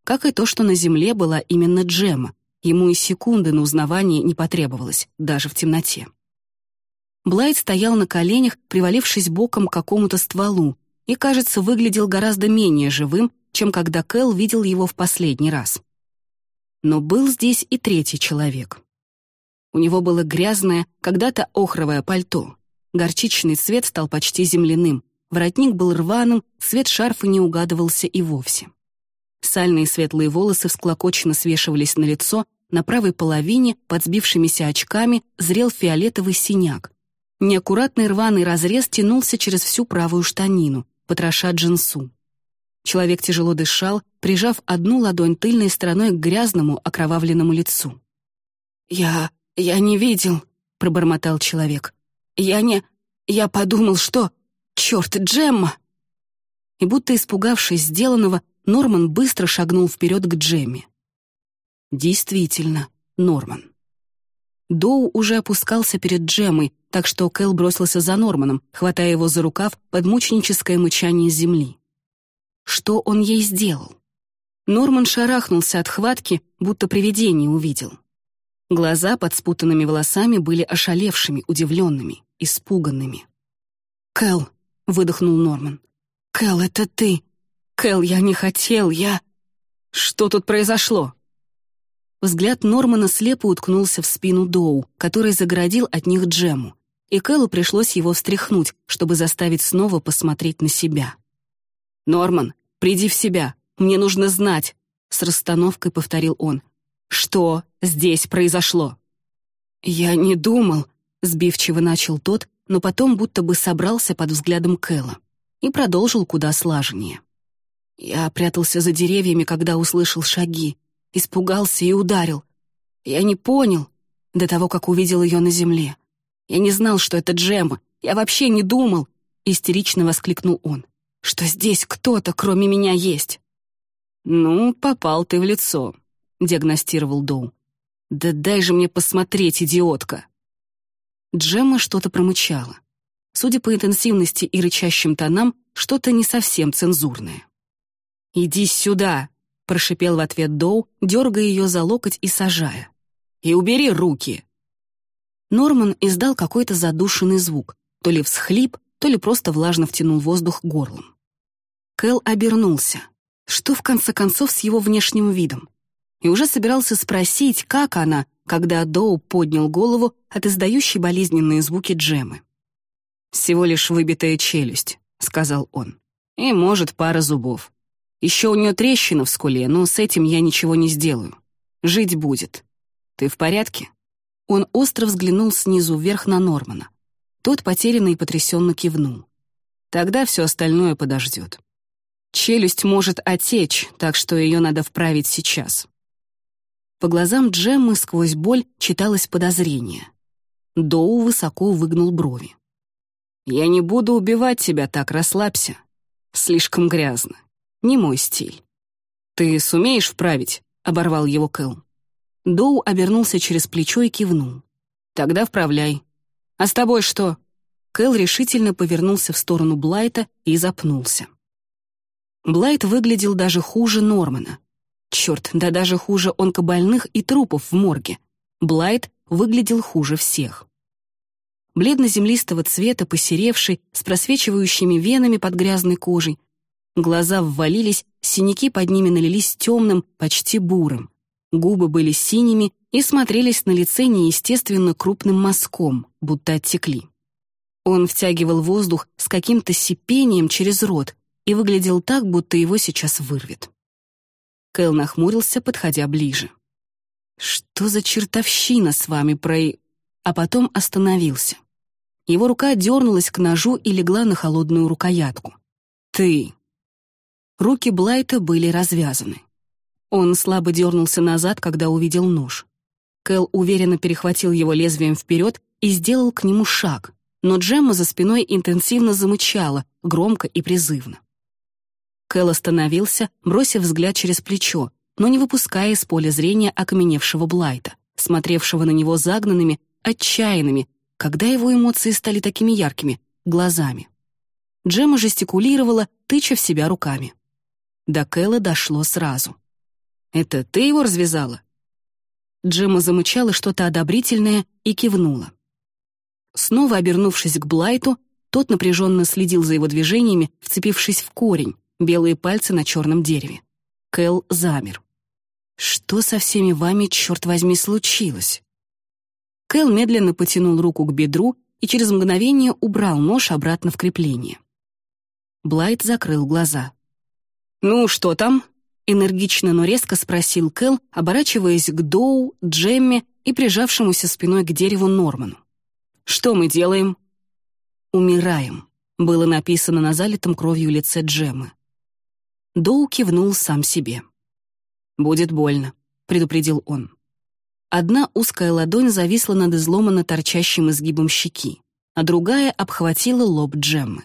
Как и то, что на земле была именно Джемма. Ему и секунды на узнавание не потребовалось, даже в темноте. Блайт стоял на коленях, привалившись боком к какому-то стволу, и, кажется, выглядел гораздо менее живым, чем когда Кэл видел его в последний раз. Но был здесь и третий человек. У него было грязное, когда-то охровое пальто. Горчичный цвет стал почти земляным, воротник был рваным, цвет шарфа не угадывался и вовсе. Сальные светлые волосы всклокоченно свешивались на лицо, на правой половине, под сбившимися очками, зрел фиолетовый синяк. Неаккуратный рваный разрез тянулся через всю правую штанину, потроша джинсу. Человек тяжело дышал, прижав одну ладонь тыльной стороной к грязному, окровавленному лицу. «Я... я не видел», — пробормотал человек. «Я не... я подумал, что... черт, Джемма!» И будто испугавшись сделанного, Норман быстро шагнул вперед к Джемме. Действительно, Норман. Доу уже опускался перед Джемой, так что Кэл бросился за Норманом, хватая его за рукав под мученическое мычание земли. Что он ей сделал? Норман шарахнулся от хватки, будто привидение увидел. Глаза под спутанными волосами были ошалевшими, удивленными, испуганными. «Кэл», — выдохнул Норман. «Кэл, это ты! Кэл, я не хотел, я...» «Что тут произошло?» Взгляд Нормана слепо уткнулся в спину Доу, который загородил от них Джему, и Кэллу пришлось его встряхнуть, чтобы заставить снова посмотреть на себя. «Норман, приди в себя, мне нужно знать», — с расстановкой повторил он. «Что здесь произошло?» «Я не думал», — сбивчиво начал тот, но потом будто бы собрался под взглядом Кэлла и продолжил куда слаженнее. Я прятался за деревьями, когда услышал шаги, испугался и ударил. Я не понял до того, как увидел ее на земле. Я не знал, что это Джема. Я вообще не думал, — истерично воскликнул он, — что здесь кто-то, кроме меня, есть. «Ну, попал ты в лицо», — диагностировал Доу. «Да дай же мне посмотреть, идиотка!» Джемма что-то промычала. Судя по интенсивности и рычащим тонам, что-то не совсем цензурное. «Иди сюда!» Прошипел в ответ Доу, дергая ее за локоть и сажая. «И убери руки!» Норман издал какой-то задушенный звук, то ли всхлип, то ли просто влажно втянул воздух горлом. Кэл обернулся. Что в конце концов с его внешним видом? И уже собирался спросить, как она, когда Доу поднял голову от издающей болезненные звуки джемы. «Всего лишь выбитая челюсть», — сказал он. «И, может, пара зубов. Еще у нее трещина в скуле, но с этим я ничего не сделаю. Жить будет. Ты в порядке?» Он остро взглянул снизу вверх на Нормана. Тот потерянно и потрясенно кивнул. Тогда все остальное подождет. Челюсть может отечь, так что ее надо вправить сейчас. По глазам Джеммы сквозь боль читалось подозрение. Доу высоко выгнул брови. «Я не буду убивать тебя так, расслабься. Слишком грязно. Не мой стиль». «Ты сумеешь вправить?» — оборвал его Кэл. Доу обернулся через плечо и кивнул. «Тогда вправляй. А с тобой что?» Кэл решительно повернулся в сторону Блайта и запнулся. Блайт выглядел даже хуже Нормана. Черт, да даже хуже онкобольных и трупов в морге. Блайт выглядел хуже всех. Бледно-землистого цвета, посеревший, с просвечивающими венами под грязной кожей. Глаза ввалились, синяки под ними налились темным, почти бурым. Губы были синими и смотрелись на лице неестественно крупным мазком, будто оттекли. Он втягивал воздух с каким-то сипением через рот и выглядел так, будто его сейчас вырвет. Кэл нахмурился, подходя ближе. «Что за чертовщина с вами про...» А потом остановился. Его рука дернулась к ножу и легла на холодную рукоятку. «Ты...» Руки Блайта были развязаны. Он слабо дернулся назад, когда увидел нож. Кэл уверенно перехватил его лезвием вперед и сделал к нему шаг, но Джемма за спиной интенсивно замычала, громко и призывно. Кэл остановился, бросив взгляд через плечо, но не выпуская из поля зрения окаменевшего Блайта, смотревшего на него загнанными, отчаянными, когда его эмоции стали такими яркими, глазами. Джемма жестикулировала, тыча в себя руками. До Кэла дошло сразу. Это ты его развязала?» Джемма замычала что-то одобрительное и кивнула. Снова обернувшись к Блайту, тот напряженно следил за его движениями, вцепившись в корень, белые пальцы на черном дереве. Кэл замер. «Что со всеми вами, черт возьми, случилось?» Кэл медленно потянул руку к бедру и через мгновение убрал нож обратно в крепление. Блайт закрыл глаза. «Ну, что там?» Энергично, но резко спросил Кэл, оборачиваясь к Доу, Джемме и прижавшемуся спиной к дереву Норману. «Что мы делаем?» «Умираем», — было написано на залитом кровью лице Джеммы. Доу кивнул сам себе. «Будет больно», — предупредил он. Одна узкая ладонь зависла над изломанно торчащим изгибом щеки, а другая обхватила лоб Джеммы.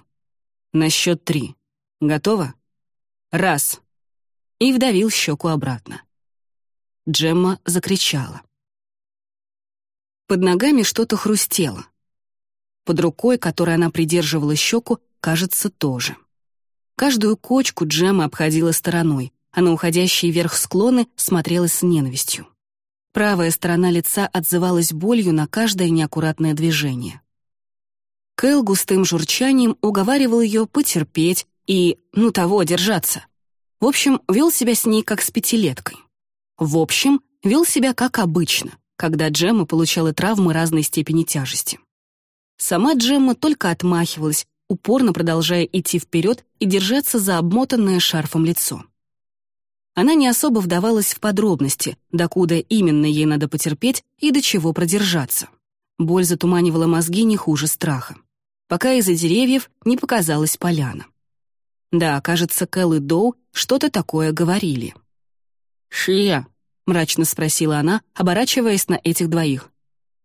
«На счет три. Готово?» «Раз», и вдавил щеку обратно. Джемма закричала. Под ногами что-то хрустело. Под рукой, которой она придерживала щеку, кажется, тоже. Каждую кочку Джемма обходила стороной, а на уходящие вверх склоны смотрела с ненавистью. Правая сторона лица отзывалась болью на каждое неаккуратное движение. Кэл густым журчанием уговаривал ее потерпеть и, ну того, держаться. В общем, вел себя с ней как с пятилеткой. В общем, вел себя как обычно, когда Джемма получала травмы разной степени тяжести. Сама Джемма только отмахивалась, упорно продолжая идти вперед и держаться за обмотанное шарфом лицо. Она не особо вдавалась в подробности, докуда именно ей надо потерпеть и до чего продержаться. Боль затуманивала мозги не хуже страха. Пока из-за деревьев не показалась поляна. Да, кажется, Кэл и Доу что-то такое говорили. «Шия?» — мрачно спросила она, оборачиваясь на этих двоих.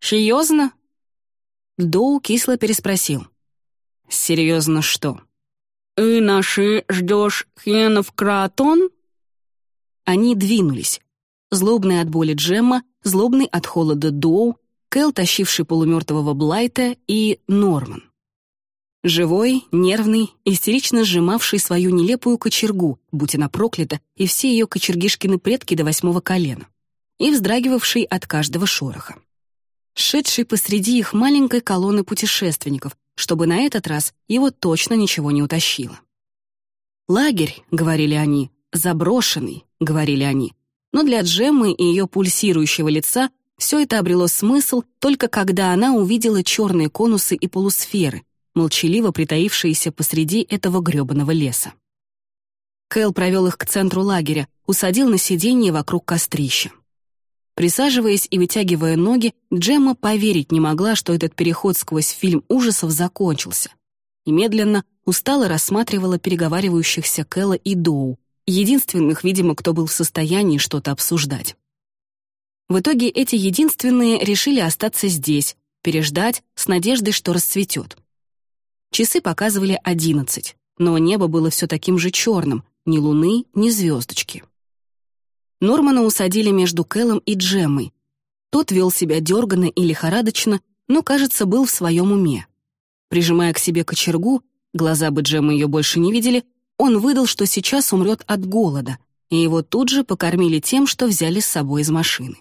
«Серьезно?» Доу кисло переспросил. «Серьезно что?» «И наши ждешь хенов кратон?» Они двинулись. Злобный от боли Джемма, злобный от холода Доу, Кэл, тащивший полумертвого Блайта, и Норман. Живой, нервный, истерично сжимавший свою нелепую кочергу, будь она проклята, и все ее кочергишкины предки до восьмого колена, и вздрагивавший от каждого шороха. Шедший посреди их маленькой колонны путешественников, чтобы на этот раз его точно ничего не утащило. Лагерь, говорили они, заброшенный, говорили они. Но для Джеммы и ее пульсирующего лица все это обрело смысл только когда она увидела черные конусы и полусферы, молчаливо притаившиеся посреди этого грёбаного леса. Кэл провел их к центру лагеря, усадил на сиденье вокруг кострища. Присаживаясь и вытягивая ноги, Джемма поверить не могла, что этот переход сквозь фильм ужасов закончился. И медленно, устало рассматривала переговаривающихся Кэлла и Доу, единственных, видимо, кто был в состоянии что-то обсуждать. В итоге эти единственные решили остаться здесь, переждать с надеждой, что расцветет. Часы показывали одиннадцать, но небо было все таким же черным, ни луны, ни звездочки. Нормана усадили между Кэллом и Джеммой. Тот вел себя дерганно и лихорадочно, но, кажется, был в своем уме. Прижимая к себе кочергу, глаза бы Джеммы ее больше не видели, он выдал, что сейчас умрет от голода, и его тут же покормили тем, что взяли с собой из машины.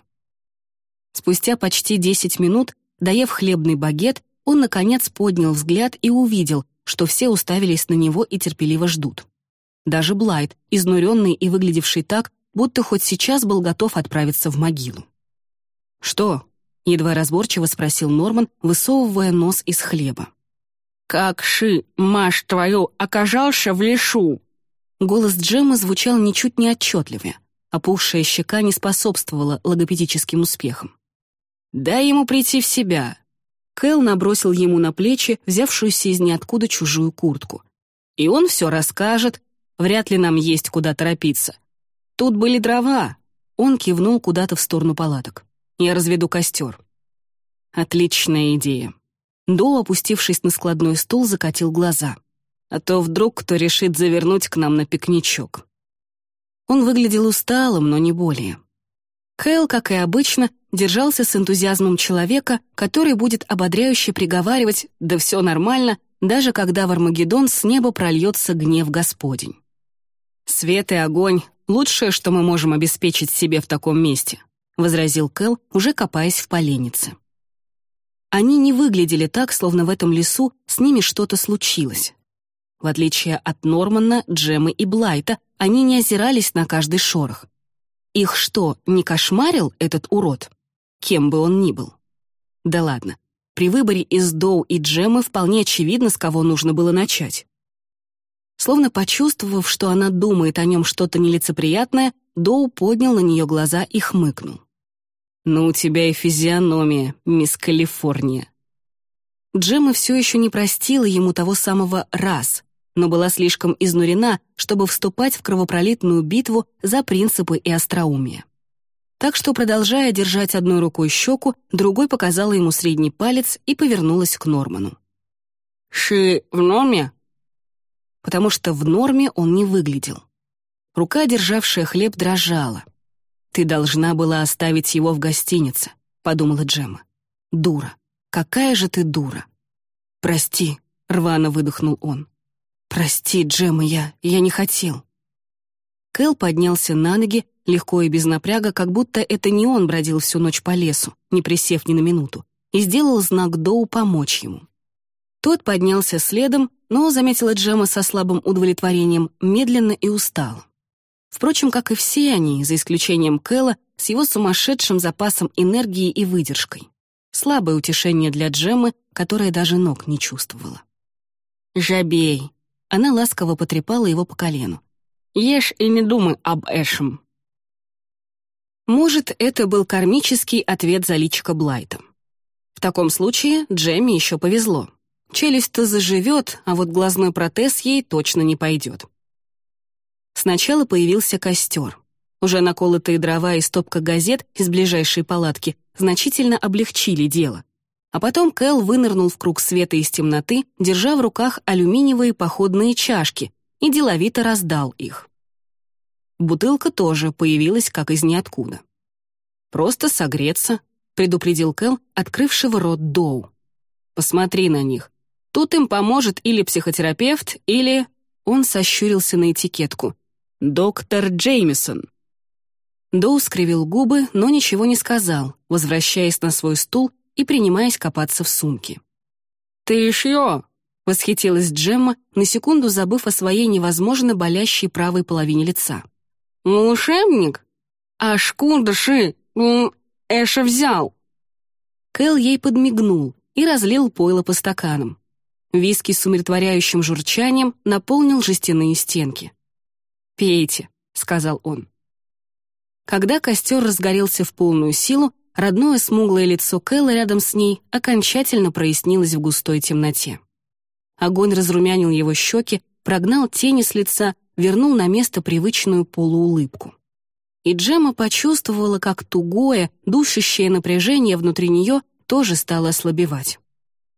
Спустя почти 10 минут, доев хлебный багет, он, наконец, поднял взгляд и увидел, что все уставились на него и терпеливо ждут. Даже Блайт, изнуренный и выглядевший так, будто хоть сейчас был готов отправиться в могилу. «Что?» — едва разборчиво спросил Норман, высовывая нос из хлеба. «Как ши, маш твою, окажался в лесу!» Голос Джема звучал ничуть не отчетливее. Опухшая щека не способствовала логопедическим успехам. «Дай ему прийти в себя!» Кэл набросил ему на плечи взявшуюся из ниоткуда чужую куртку. «И он все расскажет. Вряд ли нам есть куда торопиться. «Тут были дрова!» Он кивнул куда-то в сторону палаток. «Я разведу костер». «Отличная идея». До, опустившись на складной стул, закатил глаза. «А то вдруг кто решит завернуть к нам на пикничок». Он выглядел усталым, но не более. Хэл, как и обычно, держался с энтузиазмом человека, который будет ободряюще приговаривать «да все нормально», даже когда в Армагеддон с неба прольется гнев Господень. Свет и огонь Лучшее, что мы можем обеспечить себе в таком месте», — возразил Кэл, уже копаясь в поленнице. Они не выглядели так, словно в этом лесу с ними что-то случилось. В отличие от Нормана, Джемы и Блайта, они не озирались на каждый шорох. Их что, не кошмарил этот урод? Кем бы он ни был. Да ладно, при выборе из Доу и Джемы вполне очевидно, с кого нужно было начать. Словно почувствовав, что она думает о нем что-то нелицеприятное, Доу поднял на нее глаза и хмыкнул. «Ну, у тебя и физиономия, мисс Калифорния». Джемма все еще не простила ему того самого «раз», но была слишком изнурена, чтобы вступать в кровопролитную битву за принципы и остроумие. Так что, продолжая держать одной рукой щеку, другой показала ему средний палец и повернулась к Норману. «Ши в норме?» потому что в норме он не выглядел. Рука, державшая хлеб, дрожала. «Ты должна была оставить его в гостинице», — подумала Джема. «Дура. Какая же ты дура!» «Прости», — рвано выдохнул он. «Прости, Джема, я... я не хотел». Кэл поднялся на ноги, легко и без напряга, как будто это не он бродил всю ночь по лесу, не присев ни на минуту, и сделал знак Доу помочь ему. Тот поднялся следом, но, заметила Джема со слабым удовлетворением, медленно и устал. Впрочем, как и все они, за исключением Кэлла, с его сумасшедшим запасом энергии и выдержкой. Слабое утешение для Джеммы, которая даже ног не чувствовала. «Жабей!» Она ласково потрепала его по колену. «Ешь и не думай об Эшем». Может, это был кармический ответ за личико Блайта. В таком случае Джемме еще повезло. Челюсть-то заживет, а вот глазной протез ей точно не пойдет. Сначала появился костер. Уже наколотые дрова и стопка газет из ближайшей палатки значительно облегчили дело. А потом Кэл вынырнул в круг света из темноты, держа в руках алюминиевые походные чашки, и деловито раздал их. Бутылка тоже появилась как из ниоткуда. «Просто согреться», — предупредил Кэл, открывшего рот Доу. «Посмотри на них. Тут им поможет или психотерапевт, или... Он сощурился на этикетку. «Доктор Джеймисон». Доу скривил губы, но ничего не сказал, возвращаясь на свой стул и принимаясь копаться в сумке. «Ты шьё!» — Восхитилась Джемма, на секунду забыв о своей невозможно болящей правой половине лица. «Волшебник? А шкуда ши? Эша взял?» Кэл ей подмигнул и разлил пойло по стаканам. Виски с умиротворяющим журчанием наполнил жестяные стенки. «Пейте», — сказал он. Когда костер разгорелся в полную силу, родное смуглое лицо Кэлла рядом с ней окончательно прояснилось в густой темноте. Огонь разрумянил его щеки, прогнал тени с лица, вернул на место привычную полуулыбку. И Джема почувствовала, как тугое, душащее напряжение внутри нее тоже стало ослабевать.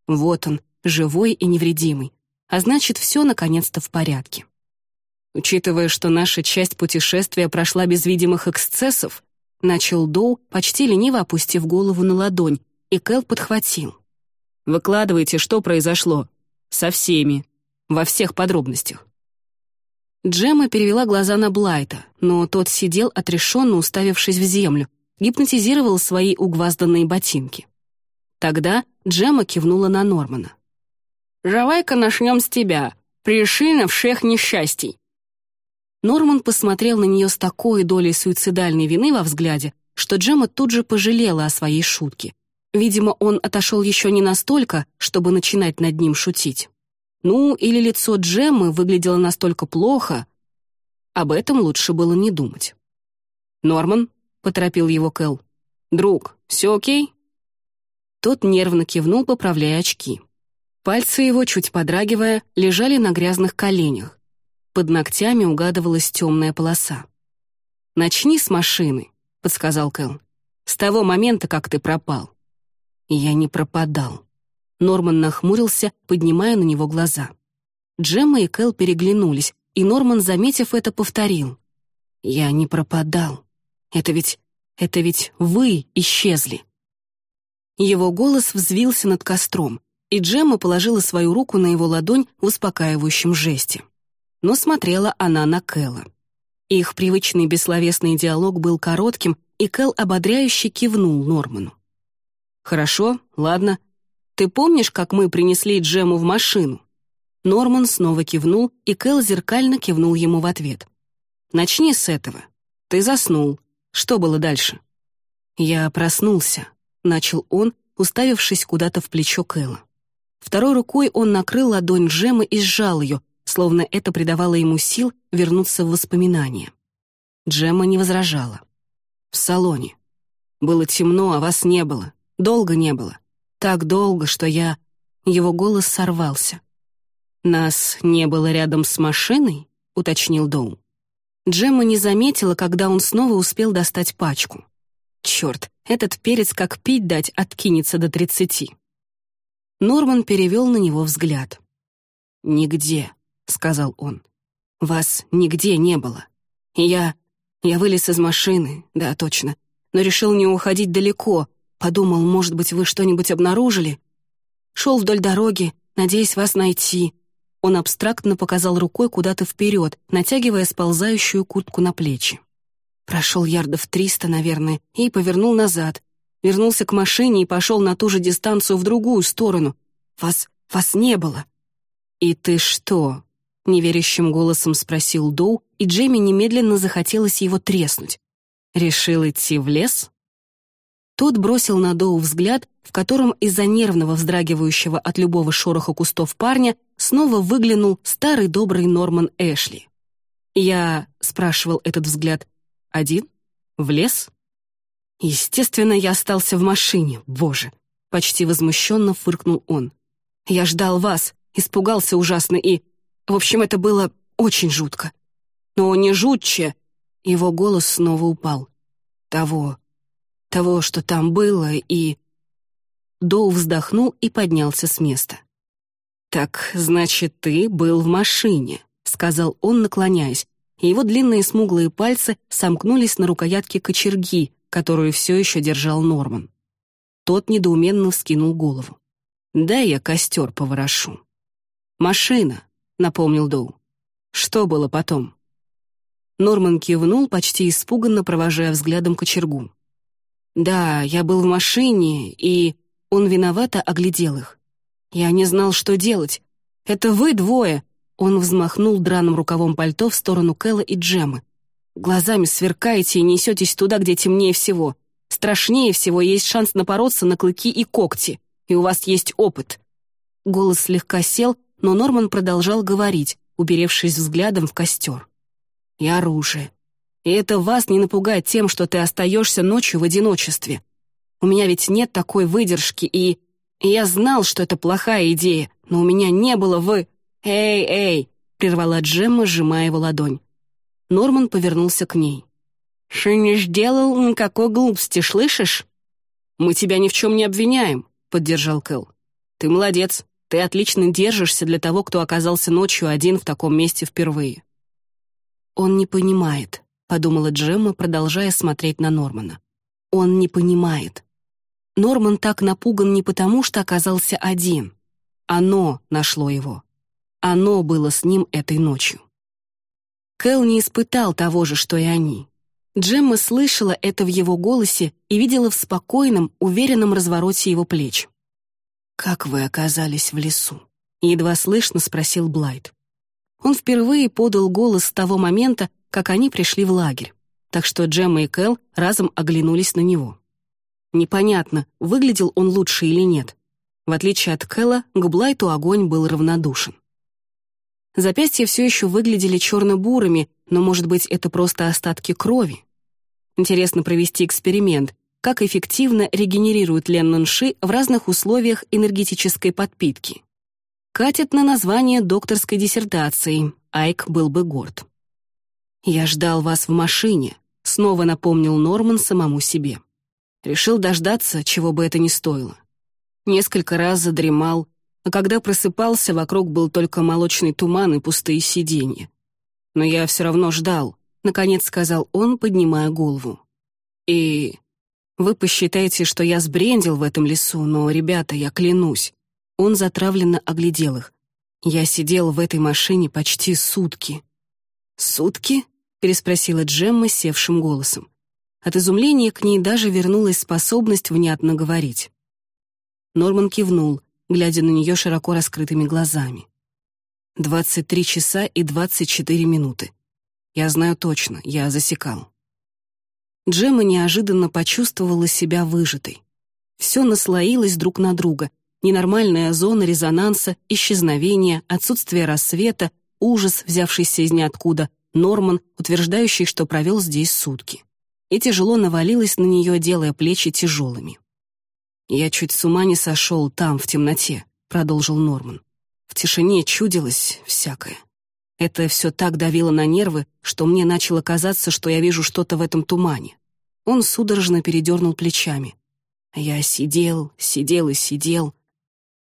Вот он, живой и невредимый. А значит, все наконец-то в порядке. Учитывая, что наша часть путешествия прошла без видимых эксцессов, начал Доу, почти лениво опустив голову на ладонь, и Кэл подхватил. «Выкладывайте, что произошло. Со всеми. Во всех подробностях». Джема перевела глаза на Блайта, но тот сидел отрешенно уставившись в землю, гипнотизировал свои угвазданные ботинки. Тогда Джема кивнула на Нормана. «Давай-ка начнем с тебя. Причина всех несчастий». Норман посмотрел на нее с такой долей суицидальной вины во взгляде, что Джема тут же пожалела о своей шутке. Видимо, он отошел еще не настолько, чтобы начинать над ним шутить. Ну, или лицо Джеммы выглядело настолько плохо. Об этом лучше было не думать. «Норман», — поторопил его Кэл, — «друг, все окей?» Тот нервно кивнул, поправляя очки. Пальцы его, чуть подрагивая, лежали на грязных коленях. Под ногтями угадывалась темная полоса. «Начни с машины», — подсказал Кэл. «С того момента, как ты пропал». «Я не пропадал». Норман нахмурился, поднимая на него глаза. Джемма и Кэл переглянулись, и Норман, заметив это, повторил. «Я не пропадал. Это ведь... это ведь вы исчезли». Его голос взвился над костром, и Джемма положила свою руку на его ладонь в успокаивающем жесте но смотрела она на Кэлла. Их привычный бессловесный диалог был коротким, и Кэл ободряюще кивнул Норману. «Хорошо, ладно. Ты помнишь, как мы принесли Джему в машину?» Норман снова кивнул, и Кэл зеркально кивнул ему в ответ. «Начни с этого. Ты заснул. Что было дальше?» «Я проснулся», — начал он, уставившись куда-то в плечо Кэла. Второй рукой он накрыл ладонь Джемы и сжал ее, словно это придавало ему сил вернуться в воспоминания. Джемма не возражала. «В салоне. Было темно, а вас не было. Долго не было. Так долго, что я...» Его голос сорвался. «Нас не было рядом с машиной?» — уточнил Доу. Джемма не заметила, когда он снова успел достать пачку. Черт, этот перец как пить дать откинется до тридцати. Норман перевел на него взгляд. «Нигде», сказал он. «Вас нигде не было. я... я вылез из машины, да, точно, но решил не уходить далеко, подумал, может быть, вы что-нибудь обнаружили. Шел вдоль дороги, надеясь вас найти». Он абстрактно показал рукой куда-то вперед, натягивая сползающую куртку на плечи. Прошел ярдов триста, наверное, и повернул назад. Вернулся к машине и пошел на ту же дистанцию в другую сторону. Вас... вас не было. «И ты что, — неверящим голосом спросил Доу, и Джейми немедленно захотелось его треснуть. «Решил идти в лес?» Тот бросил на Доу взгляд, в котором из-за нервного вздрагивающего от любого шороха кустов парня снова выглянул старый добрый Норман Эшли. «Я...» — спрашивал этот взгляд. «Один? В лес?» «Естественно, я остался в машине, боже!» — почти возмущенно фыркнул он. «Я ждал вас, испугался ужасно и...» В общем, это было очень жутко. Но не жутче. Его голос снова упал. Того. Того, что там было, и... Доу вздохнул и поднялся с места. «Так, значит, ты был в машине», — сказал он, наклоняясь, и его длинные смуглые пальцы сомкнулись на рукоятке кочерги, которую все еще держал Норман. Тот недоуменно вскинул голову. «Да я костер поворошу». «Машина», напомнил Доу. «Что было потом?» Норман кивнул, почти испуганно провожая взглядом кочергу. «Да, я был в машине, и...» Он виновато оглядел их. «Я не знал, что делать. Это вы двое!» Он взмахнул драным рукавом пальто в сторону Кэлла и Джеммы. «Глазами сверкаете и несетесь туда, где темнее всего. Страшнее всего есть шанс напороться на клыки и когти, и у вас есть опыт». Голос слегка сел, но Норман продолжал говорить, уперевшись взглядом в костер. «И оружие. И это вас не напугает тем, что ты остаешься ночью в одиночестве. У меня ведь нет такой выдержки, и... и я знал, что это плохая идея, но у меня не было вы...» «Эй, эй!» — прервала Джемма, сжимая его ладонь. Норман повернулся к ней. «Что не сделал никакой глупости, слышишь?» «Мы тебя ни в чем не обвиняем», — поддержал Кэл. «Ты молодец. Ты отлично держишься для того, кто оказался ночью один в таком месте впервые». «Он не понимает», — подумала Джемма, продолжая смотреть на Нормана. «Он не понимает». Норман так напуган не потому, что оказался один. Оно нашло его. Оно было с ним этой ночью. Кэл не испытал того же, что и они. Джемма слышала это в его голосе и видела в спокойном, уверенном развороте его плеч. «Как вы оказались в лесу?» — едва слышно спросил Блайт. Он впервые подал голос с того момента, как они пришли в лагерь, так что Джемма и Кэл разом оглянулись на него. Непонятно, выглядел он лучше или нет. В отличие от Кэла, к Блайту огонь был равнодушен. Запястья все еще выглядели черно-бурыми, но, может быть, это просто остатки крови. Интересно провести эксперимент, как эффективно регенерирует Леннон-Ши в разных условиях энергетической подпитки. Катит на название докторской диссертации, Айк был бы горд. «Я ждал вас в машине», — снова напомнил Норман самому себе. Решил дождаться, чего бы это ни стоило. Несколько раз задремал, а когда просыпался, вокруг был только молочный туман и пустые сиденья. Но я все равно ждал, — наконец сказал он, поднимая голову. И вы посчитаете, что я сбрендил в этом лесу, но, ребята, я клянусь. Он затравленно оглядел их. Я сидел в этой машине почти сутки. «Сутки?» — переспросила Джемма севшим голосом. От изумления к ней даже вернулась способность внятно говорить. Норман кивнул, глядя на нее широко раскрытыми глазами. «Двадцать три часа и двадцать четыре минуты. Я знаю точно, я засекал». Джема неожиданно почувствовала себя выжатой. Все наслоилось друг на друга. Ненормальная зона резонанса, исчезновение, отсутствие рассвета, ужас, взявшийся из ниоткуда, Норман, утверждающий, что провел здесь сутки. И тяжело навалилась на нее, делая плечи тяжелыми. «Я чуть с ума не сошел там, в темноте», — продолжил Норман. В тишине чудилось всякое. Это все так давило на нервы, что мне начало казаться, что я вижу что-то в этом тумане. Он судорожно передернул плечами. Я сидел, сидел и сидел.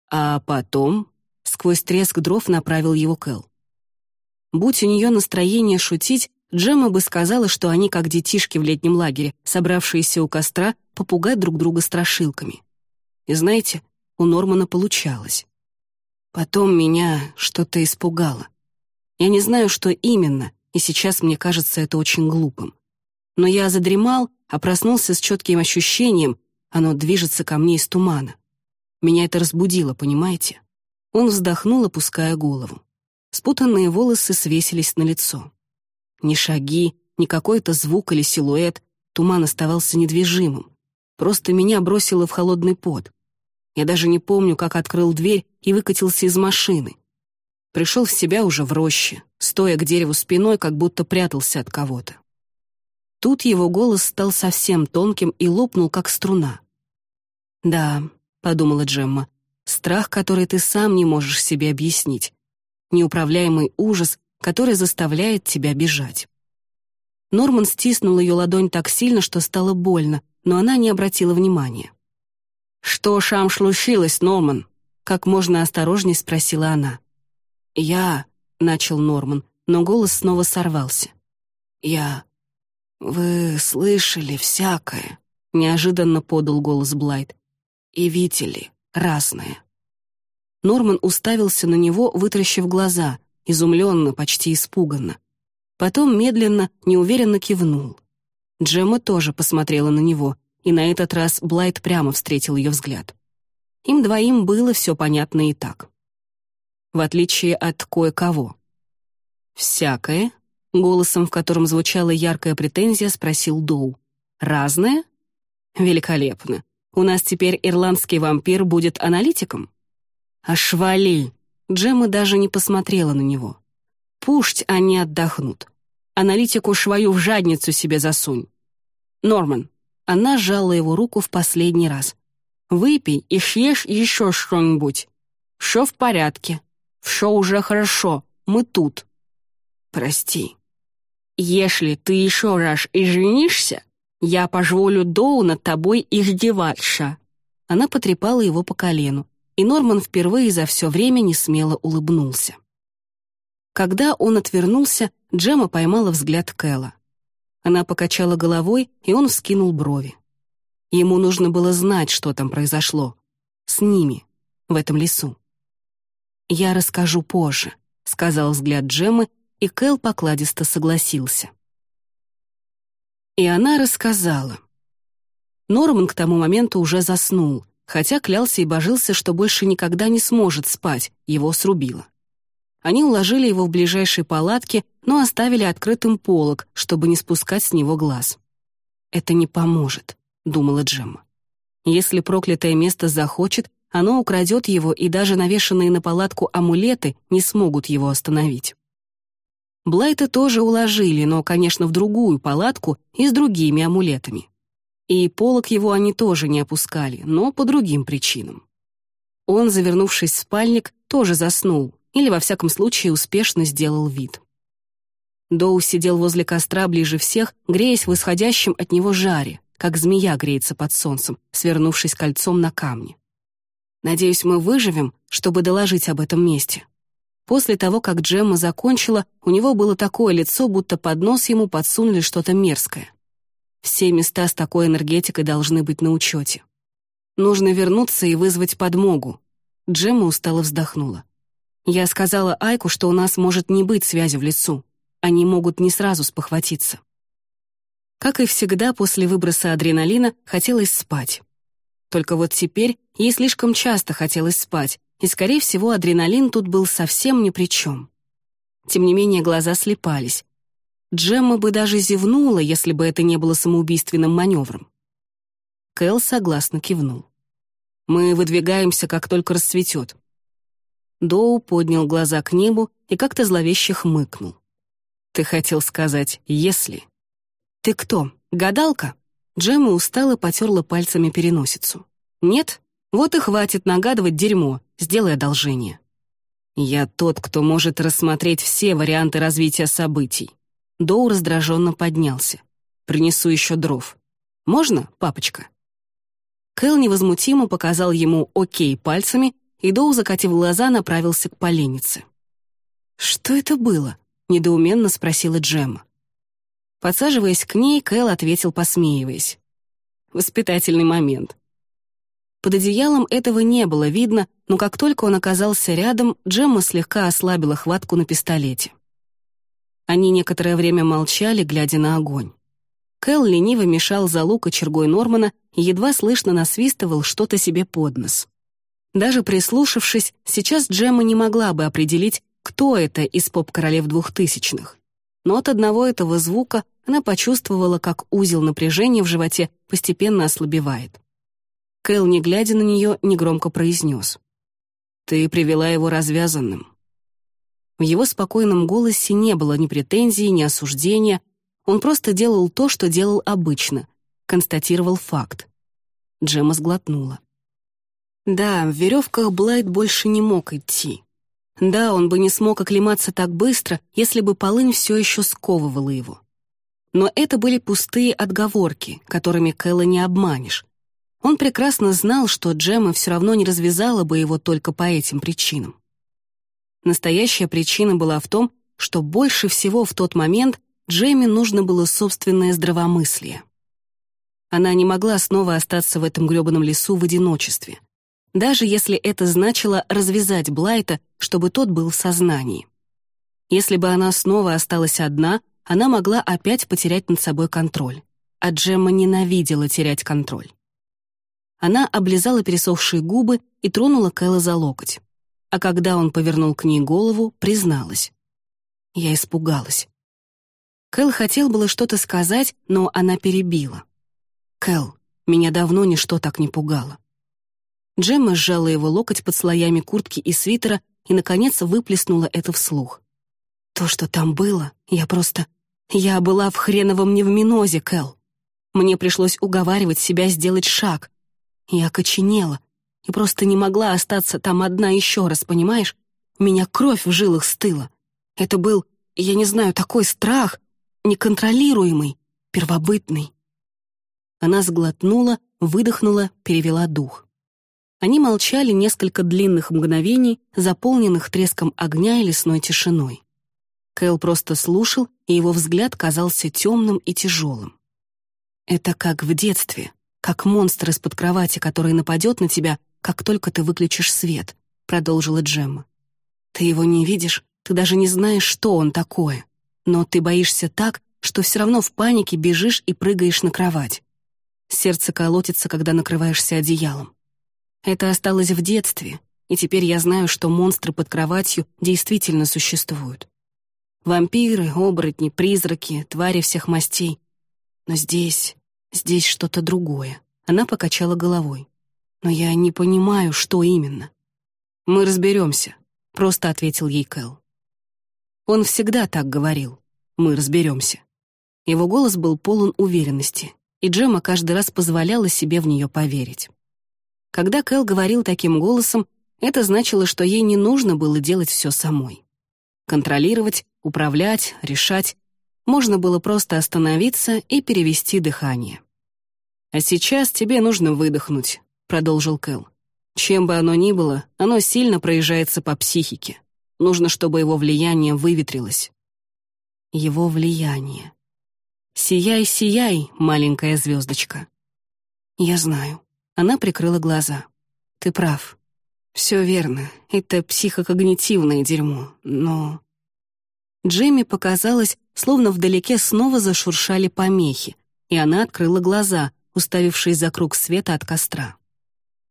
А потом сквозь треск дров направил его Кэл. Будь у нее настроение шутить, Джемма бы сказала, что они как детишки в летнем лагере, собравшиеся у костра, попугать друг друга страшилками. И знаете, у Нормана получалось. Потом меня что-то испугало. Я не знаю, что именно, и сейчас мне кажется это очень глупым. Но я задремал, а проснулся с четким ощущением, оно движется ко мне из тумана. Меня это разбудило, понимаете? Он вздохнул, опуская голову. Спутанные волосы свесились на лицо. Ни шаги, ни какой-то звук или силуэт, туман оставался недвижимым. Просто меня бросило в холодный пот. Я даже не помню, как открыл дверь и выкатился из машины. Пришел в себя уже в роще, стоя к дереву спиной, как будто прятался от кого-то. Тут его голос стал совсем тонким и лопнул, как струна. «Да», — подумала Джемма, — «страх, который ты сам не можешь себе объяснить. Неуправляемый ужас, который заставляет тебя бежать». Норман стиснул ее ладонь так сильно, что стало больно, но она не обратила внимания. «Что шам случилось, Норман?» — как можно осторожней спросила она. «Я...» — начал Норман, но голос снова сорвался. «Я... Вы слышали всякое», — неожиданно подал голос Блайт. «И видели разное». Норман уставился на него, вытаращив глаза, изумленно, почти испуганно. Потом медленно, неуверенно кивнул. Джемма тоже посмотрела на него, и на этот раз Блайт прямо встретил ее взгляд. Им двоим было все понятно и так. в отличие от кое-кого. «Всякое?» — голосом, в котором звучала яркая претензия, спросил Доу. «Разное?» «Великолепно. У нас теперь ирландский вампир будет аналитиком?» «Ашвали!» Джемма даже не посмотрела на него. «Пусть они отдохнут. Аналитику швою в жадницу себе засунь». «Норман». Она сжала его руку в последний раз. «Выпей и съешь еще что-нибудь. Все в порядке. Все уже хорошо. Мы тут». «Прости». «Если ты еще раз извинишься, я позволю Доу над тобой издеваться». Она потрепала его по колену, и Норман впервые за все время не смело улыбнулся. Когда он отвернулся, Джема поймала взгляд Кэла. Она покачала головой, и он вскинул брови. Ему нужно было знать, что там произошло. С ними, в этом лесу. «Я расскажу позже», — сказал взгляд Джеммы, и Кэл покладисто согласился. И она рассказала. Норман к тому моменту уже заснул, хотя клялся и божился, что больше никогда не сможет спать, его срубило. Они уложили его в ближайшей палатке, но оставили открытым полог, чтобы не спускать с него глаз. «Это не поможет», — думала Джемма. «Если проклятое место захочет, оно украдет его, и даже навешанные на палатку амулеты не смогут его остановить». Блайта тоже уложили, но, конечно, в другую палатку и с другими амулетами. И полок его они тоже не опускали, но по другим причинам. Он, завернувшись в спальник, тоже заснул, или, во всяком случае, успешно сделал вид. Доу сидел возле костра ближе всех, греясь в исходящем от него жаре, как змея греется под солнцем, свернувшись кольцом на камне. «Надеюсь, мы выживем, чтобы доложить об этом месте». После того, как Джемма закончила, у него было такое лицо, будто под нос ему подсунули что-то мерзкое. Все места с такой энергетикой должны быть на учете. Нужно вернуться и вызвать подмогу. Джемма устало вздохнула. Я сказала Айку, что у нас может не быть связи в лесу. Они могут не сразу спохватиться. Как и всегда, после выброса адреналина хотелось спать. Только вот теперь ей слишком часто хотелось спать, и, скорее всего, адреналин тут был совсем ни при чем. Тем не менее, глаза слепались. Джемма бы даже зевнула, если бы это не было самоубийственным маневром. Кэл согласно кивнул. «Мы выдвигаемся, как только расцветет. Доу поднял глаза к небу и как-то зловеще хмыкнул. «Ты хотел сказать «если». «Ты кто, гадалка?» Джемма устало потерла пальцами переносицу. «Нет? Вот и хватит нагадывать дерьмо, сделай одолжение». «Я тот, кто может рассмотреть все варианты развития событий». Доу раздраженно поднялся. «Принесу еще дров. Можно, папочка?» Кэл невозмутимо показал ему «Окей» пальцами и Доу, закатив глаза, направился к поленнице. «Что это было?» — недоуменно спросила Джемма. Подсаживаясь к ней, Кэл ответил, посмеиваясь. «Воспитательный момент». Под одеялом этого не было видно, но как только он оказался рядом, Джемма слегка ослабила хватку на пистолете. Они некоторое время молчали, глядя на огонь. Кэл лениво мешал за лук очергой Нормана и едва слышно насвистывал что-то себе под нос. Даже прислушавшись, сейчас Джемма не могла бы определить, кто это из поп-королев двухтысячных. Но от одного этого звука она почувствовала, как узел напряжения в животе постепенно ослабевает. Кэл, не глядя на нее, негромко произнес. «Ты привела его развязанным». В его спокойном голосе не было ни претензий, ни осуждения. Он просто делал то, что делал обычно. Констатировал факт. Джема сглотнула. Да, в веревках Блайт больше не мог идти. Да, он бы не смог оклематься так быстро, если бы полынь все еще сковывала его. Но это были пустые отговорки, которыми Кэлла не обманешь. Он прекрасно знал, что Джема все равно не развязала бы его только по этим причинам. Настоящая причина была в том, что больше всего в тот момент Джейми нужно было собственное здравомыслие. Она не могла снова остаться в этом грёбаном лесу в одиночестве даже если это значило развязать Блайта, чтобы тот был в сознании. Если бы она снова осталась одна, она могла опять потерять над собой контроль. А Джемма ненавидела терять контроль. Она облизала пересохшие губы и тронула Кэлла за локоть. А когда он повернул к ней голову, призналась. Я испугалась. Кэл хотел было что-то сказать, но она перебила. «Кэл, меня давно ничто так не пугало». Джемма сжала его локоть под слоями куртки и свитера и, наконец, выплеснула это вслух. «То, что там было, я просто... Я была в хреновом невминозе, Кэл. Мне пришлось уговаривать себя сделать шаг. Я окоченела и просто не могла остаться там одна еще раз, понимаешь? Меня кровь в жилах стыла. Это был, я не знаю, такой страх, неконтролируемый, первобытный. Она сглотнула, выдохнула, перевела дух. Они молчали несколько длинных мгновений, заполненных треском огня и лесной тишиной. Кэл просто слушал, и его взгляд казался темным и тяжелым. «Это как в детстве, как монстр из-под кровати, который нападет на тебя, как только ты выключишь свет», — продолжила Джемма. «Ты его не видишь, ты даже не знаешь, что он такое, но ты боишься так, что все равно в панике бежишь и прыгаешь на кровать. Сердце колотится, когда накрываешься одеялом. Это осталось в детстве, и теперь я знаю, что монстры под кроватью действительно существуют. Вампиры, оборотни, призраки, твари всех мастей. Но здесь, здесь что-то другое. Она покачала головой. Но я не понимаю, что именно. Мы разберемся, просто ответил ей Кэл. Он всегда так говорил. Мы разберемся. Его голос был полон уверенности, и Джема каждый раз позволяла себе в нее поверить. Когда Кэл говорил таким голосом, это значило, что ей не нужно было делать все самой. Контролировать, управлять, решать. Можно было просто остановиться и перевести дыхание. «А сейчас тебе нужно выдохнуть», — продолжил Кэл. «Чем бы оно ни было, оно сильно проезжается по психике. Нужно, чтобы его влияние выветрилось». Его влияние. «Сияй, сияй, маленькая звездочка». «Я знаю». Она прикрыла глаза. «Ты прав. Все верно. Это психокогнитивное дерьмо, но...» Джемми показалось, словно вдалеке снова зашуршали помехи, и она открыла глаза, уставившись за круг света от костра.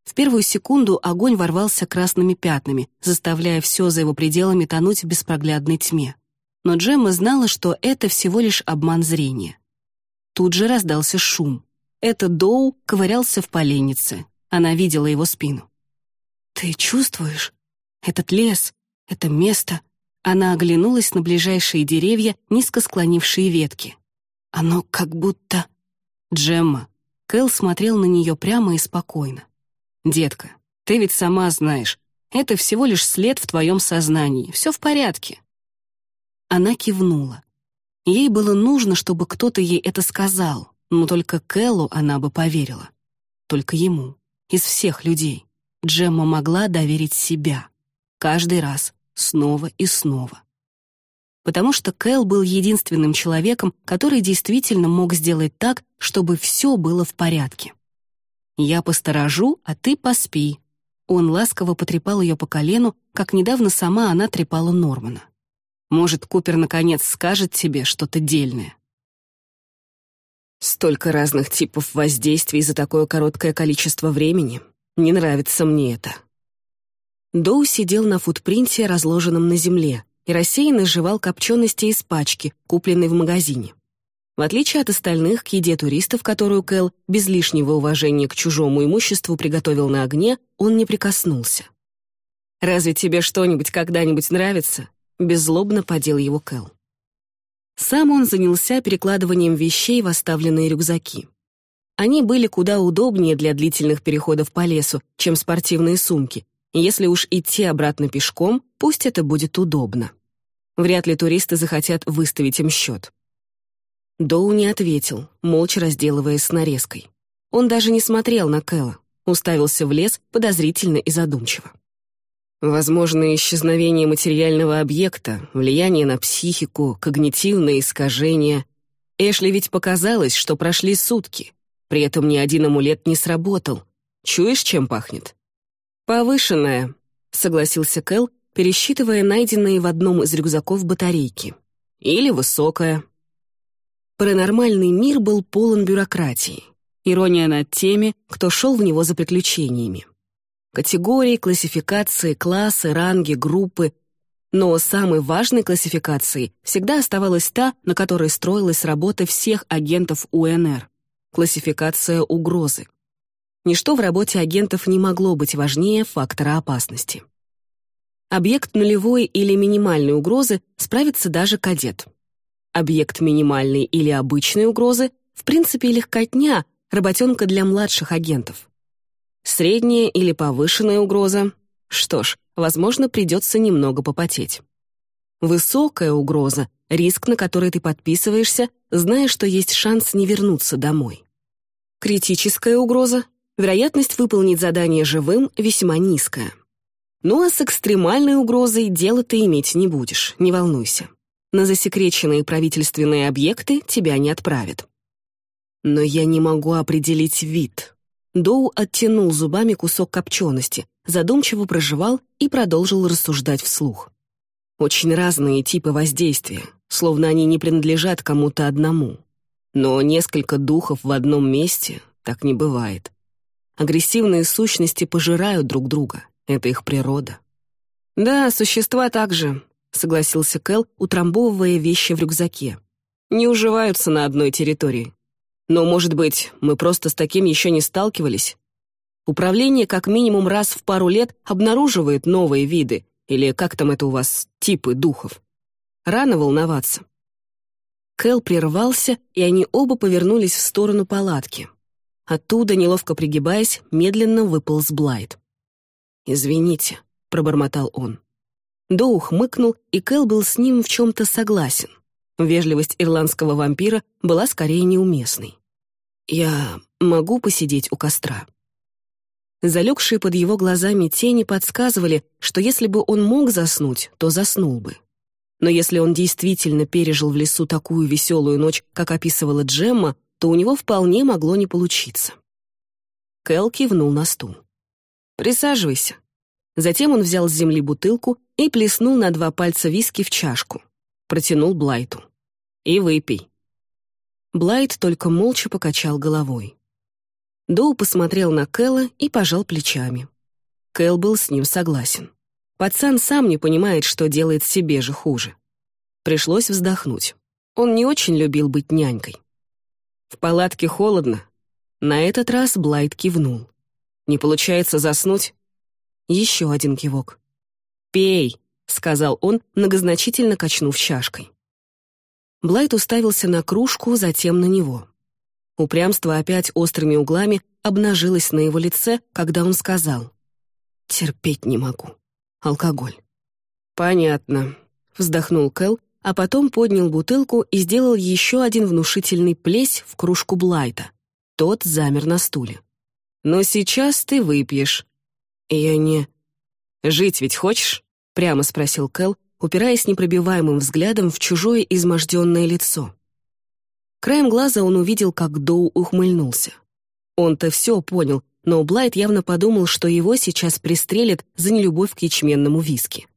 В первую секунду огонь ворвался красными пятнами, заставляя все за его пределами тонуть в беспроглядной тьме. Но Джемма знала, что это всего лишь обман зрения. Тут же раздался шум. Это Доу ковырялся в поленнице. Она видела его спину. «Ты чувствуешь? Этот лес, это место...» Она оглянулась на ближайшие деревья, низко склонившие ветки. «Оно как будто...» «Джемма». Кэл смотрел на нее прямо и спокойно. «Детка, ты ведь сама знаешь, это всего лишь след в твоем сознании. Все в порядке». Она кивнула. Ей было нужно, чтобы кто-то ей это сказал, но только Кэллу она бы поверила. Только ему. Из всех людей. Джемма могла доверить себя. Каждый раз. Снова и снова. Потому что Кэл был единственным человеком, который действительно мог сделать так, чтобы все было в порядке. «Я посторожу, а ты поспи». Он ласково потрепал ее по колену, как недавно сама она трепала Нормана. «Может, Купер наконец скажет тебе что-то дельное». Столько разных типов воздействий за такое короткое количество времени. Не нравится мне это. Доу сидел на футпринте, разложенном на земле, и рассеянно жевал копчености из пачки, купленной в магазине. В отличие от остальных, к еде туристов, которую Кэл без лишнего уважения к чужому имуществу приготовил на огне, он не прикоснулся. «Разве тебе что-нибудь когда-нибудь нравится?» Беззлобно подел его Кэл. Сам он занялся перекладыванием вещей в оставленные рюкзаки. Они были куда удобнее для длительных переходов по лесу, чем спортивные сумки, если уж идти обратно пешком, пусть это будет удобно. Вряд ли туристы захотят выставить им счет. Доу не ответил, молча разделываясь с нарезкой. Он даже не смотрел на Кэлла, уставился в лес подозрительно и задумчиво. Возможно, исчезновение материального объекта, влияние на психику, когнитивные искажения. Эшли ведь показалось, что прошли сутки. При этом ни один амулет не сработал. Чуешь, чем пахнет? «Повышенная», — согласился Кэл, пересчитывая найденные в одном из рюкзаков батарейки. «Или высокая». Паранормальный мир был полон бюрократии. Ирония над теми, кто шел в него за приключениями. Категории, классификации, классы, ранги, группы. Но самой важной классификацией всегда оставалась та, на которой строилась работа всех агентов УНР — классификация угрозы. Ничто в работе агентов не могло быть важнее фактора опасности. Объект нулевой или минимальной угрозы справится даже кадет. Объект минимальной или обычной угрозы в принципе легкотня, работенка для младших агентов. Средняя или повышенная угроза что ж, возможно, придется немного попотеть. Высокая угроза — риск, на который ты подписываешься, зная, что есть шанс не вернуться домой. Критическая угроза — вероятность выполнить задание живым весьма низкая. Ну а с экстремальной угрозой дело ты иметь не будешь, не волнуйся. На засекреченные правительственные объекты тебя не отправят. Но я не могу определить вид. Доу оттянул зубами кусок копчености, задумчиво проживал и продолжил рассуждать вслух. Очень разные типы воздействия, словно они не принадлежат кому-то одному. Но несколько духов в одном месте так не бывает. Агрессивные сущности пожирают друг друга, это их природа. «Да, существа также», — согласился Кэл, утрамбовывая вещи в рюкзаке. «Не уживаются на одной территории. Но, может быть, мы просто с таким еще не сталкивались? Управление как минимум раз в пару лет обнаруживает новые виды, или как там это у вас, типы духов. Рано волноваться». Кэл прервался, и они оба повернулись в сторону палатки. Оттуда, неловко пригибаясь, медленно выполз Блайт. «Извините», — пробормотал он. Доу хмыкнул, и Кэл был с ним в чем-то согласен. Вежливость ирландского вампира была скорее неуместной. «Я могу посидеть у костра?» Залегшие под его глазами тени подсказывали, что если бы он мог заснуть, то заснул бы. Но если он действительно пережил в лесу такую веселую ночь, как описывала Джемма, то у него вполне могло не получиться. Кэл кивнул на стул. «Присаживайся». Затем он взял с земли бутылку и плеснул на два пальца виски в чашку. Протянул Блайту. «И выпей». Блайт только молча покачал головой. Доу посмотрел на Кэла и пожал плечами. Кэл был с ним согласен. Пацан сам не понимает, что делает себе же хуже. Пришлось вздохнуть. Он не очень любил быть нянькой. В палатке холодно. На этот раз Блайт кивнул. Не получается заснуть? Еще один кивок. «Пей», — сказал он, многозначительно качнув чашкой. Блайт уставился на кружку, затем на него. Упрямство опять острыми углами обнажилось на его лице, когда он сказал «Терпеть не могу. Алкоголь». «Понятно», — вздохнул Кэл, а потом поднял бутылку и сделал еще один внушительный плесь в кружку Блайта. Тот замер на стуле. «Но сейчас ты выпьешь». «Я не...» «Жить ведь хочешь?» — прямо спросил Кэл, упираясь непробиваемым взглядом в чужое изможденное лицо. Краем глаза он увидел, как Доу ухмыльнулся. Он-то все понял, но Блайт явно подумал, что его сейчас пристрелят за нелюбовь к ячменному виски.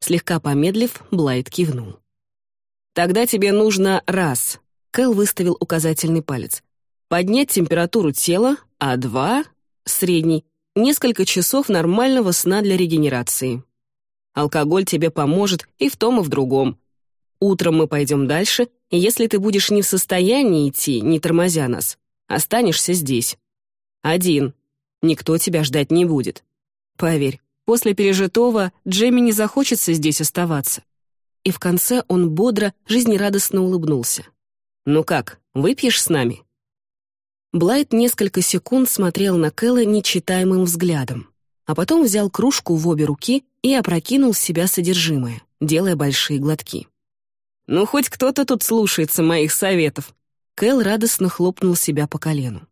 Слегка помедлив, Блайт кивнул. Тогда тебе нужно раз. Кэл выставил указательный палец. Поднять температуру тела, а два — средний, несколько часов нормального сна для регенерации. Алкоголь тебе поможет и в том, и в другом. Утром мы пойдем дальше, и если ты будешь не в состоянии идти, не тормозя нас, останешься здесь. Один. Никто тебя ждать не будет. Поверь, после пережитого Джемми не захочется здесь оставаться и в конце он бодро, жизнерадостно улыбнулся. «Ну как, выпьешь с нами?» Блайт несколько секунд смотрел на Кэлла нечитаемым взглядом, а потом взял кружку в обе руки и опрокинул в себя содержимое, делая большие глотки. «Ну, хоть кто-то тут слушается моих советов!» Кэл радостно хлопнул себя по колену.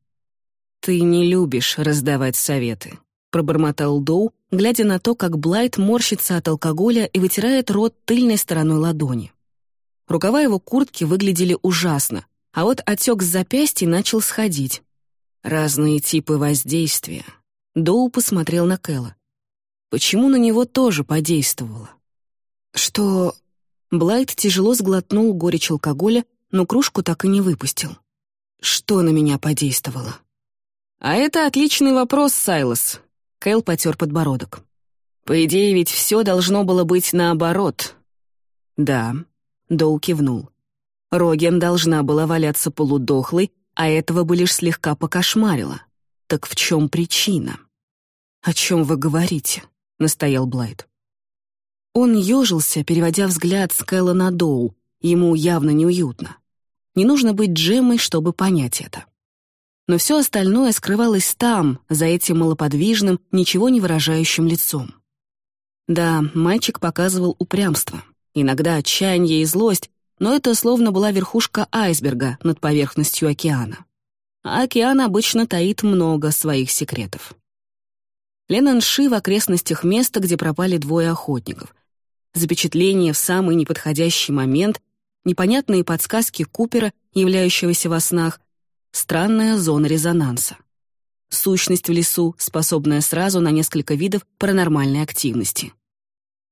«Ты не любишь раздавать советы», — пробормотал Доу, глядя на то, как Блайт морщится от алкоголя и вытирает рот тыльной стороной ладони. Рукава его куртки выглядели ужасно, а вот отек с запястья начал сходить. Разные типы воздействия. Доу посмотрел на Кэлла. Почему на него тоже подействовало? Что... Блайт тяжело сглотнул горечь алкоголя, но кружку так и не выпустил. Что на меня подействовало? «А это отличный вопрос, Сайлос», Кэл потер подбородок. «По идее, ведь все должно было быть наоборот». «Да», — Доу кивнул. Роген должна была валяться полудохлой, а этого бы лишь слегка покошмарило. Так в чем причина? «О чем вы говорите?» — настоял Блайт. Он ежился, переводя взгляд с Кэлла на Доу. Ему явно неуютно. Не нужно быть Джеммой, чтобы понять это. Но все остальное скрывалось там, за этим малоподвижным, ничего не выражающим лицом. Да, мальчик показывал упрямство, иногда отчаяние и злость, но это словно была верхушка айсберга над поверхностью океана. А океан обычно таит много своих секретов. Ленанши в окрестностях места, где пропали двое охотников. Запечатление в самый неподходящий момент, непонятные подсказки Купера, являющегося во снах, странная зона резонанса. Сущность в лесу, способная сразу на несколько видов паранормальной активности.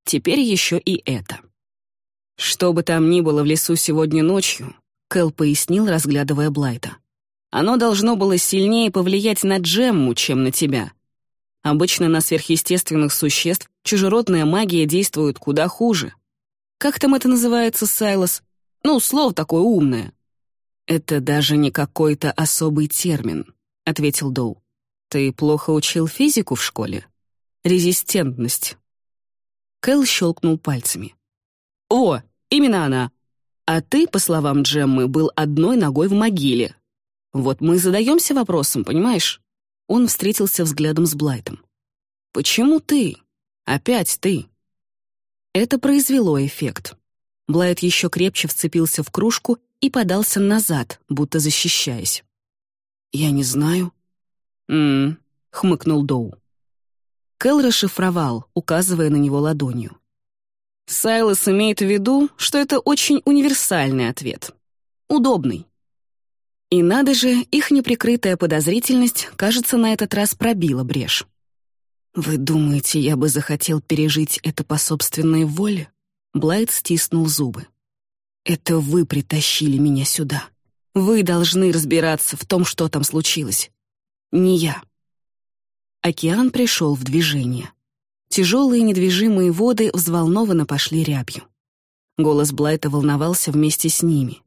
Теперь еще и это. «Что бы там ни было в лесу сегодня ночью», — Кэл пояснил, разглядывая Блайта. «Оно должно было сильнее повлиять на Джемму, чем на тебя. Обычно на сверхъестественных существ чужеродная магия действует куда хуже. Как там это называется, Сайлос? Ну, слово такое умное». «Это даже не какой-то особый термин», — ответил Доу. «Ты плохо учил физику в школе? Резистентность». Кэл щелкнул пальцами. «О, именно она. А ты, по словам Джеммы, был одной ногой в могиле. Вот мы задаемся вопросом, понимаешь?» Он встретился взглядом с Блайтом. «Почему ты? Опять ты?» Это произвело эффект. Блайт еще крепче вцепился в кружку и подался назад, будто защищаясь. «Я не знаю». «М-м», хмыкнул Доу. Кэл расшифровал, указывая на него ладонью. Сайлос имеет в виду, что это очень универсальный ответ. Удобный. И надо же, их неприкрытая подозрительность, кажется, на этот раз пробила брешь. «Вы думаете, я бы захотел пережить это по собственной воле?» Блайт стиснул зубы. «Это вы притащили меня сюда. Вы должны разбираться в том, что там случилось. Не я». Океан пришел в движение. Тяжелые недвижимые воды взволнованно пошли рябью. Голос Блайта волновался вместе с ними.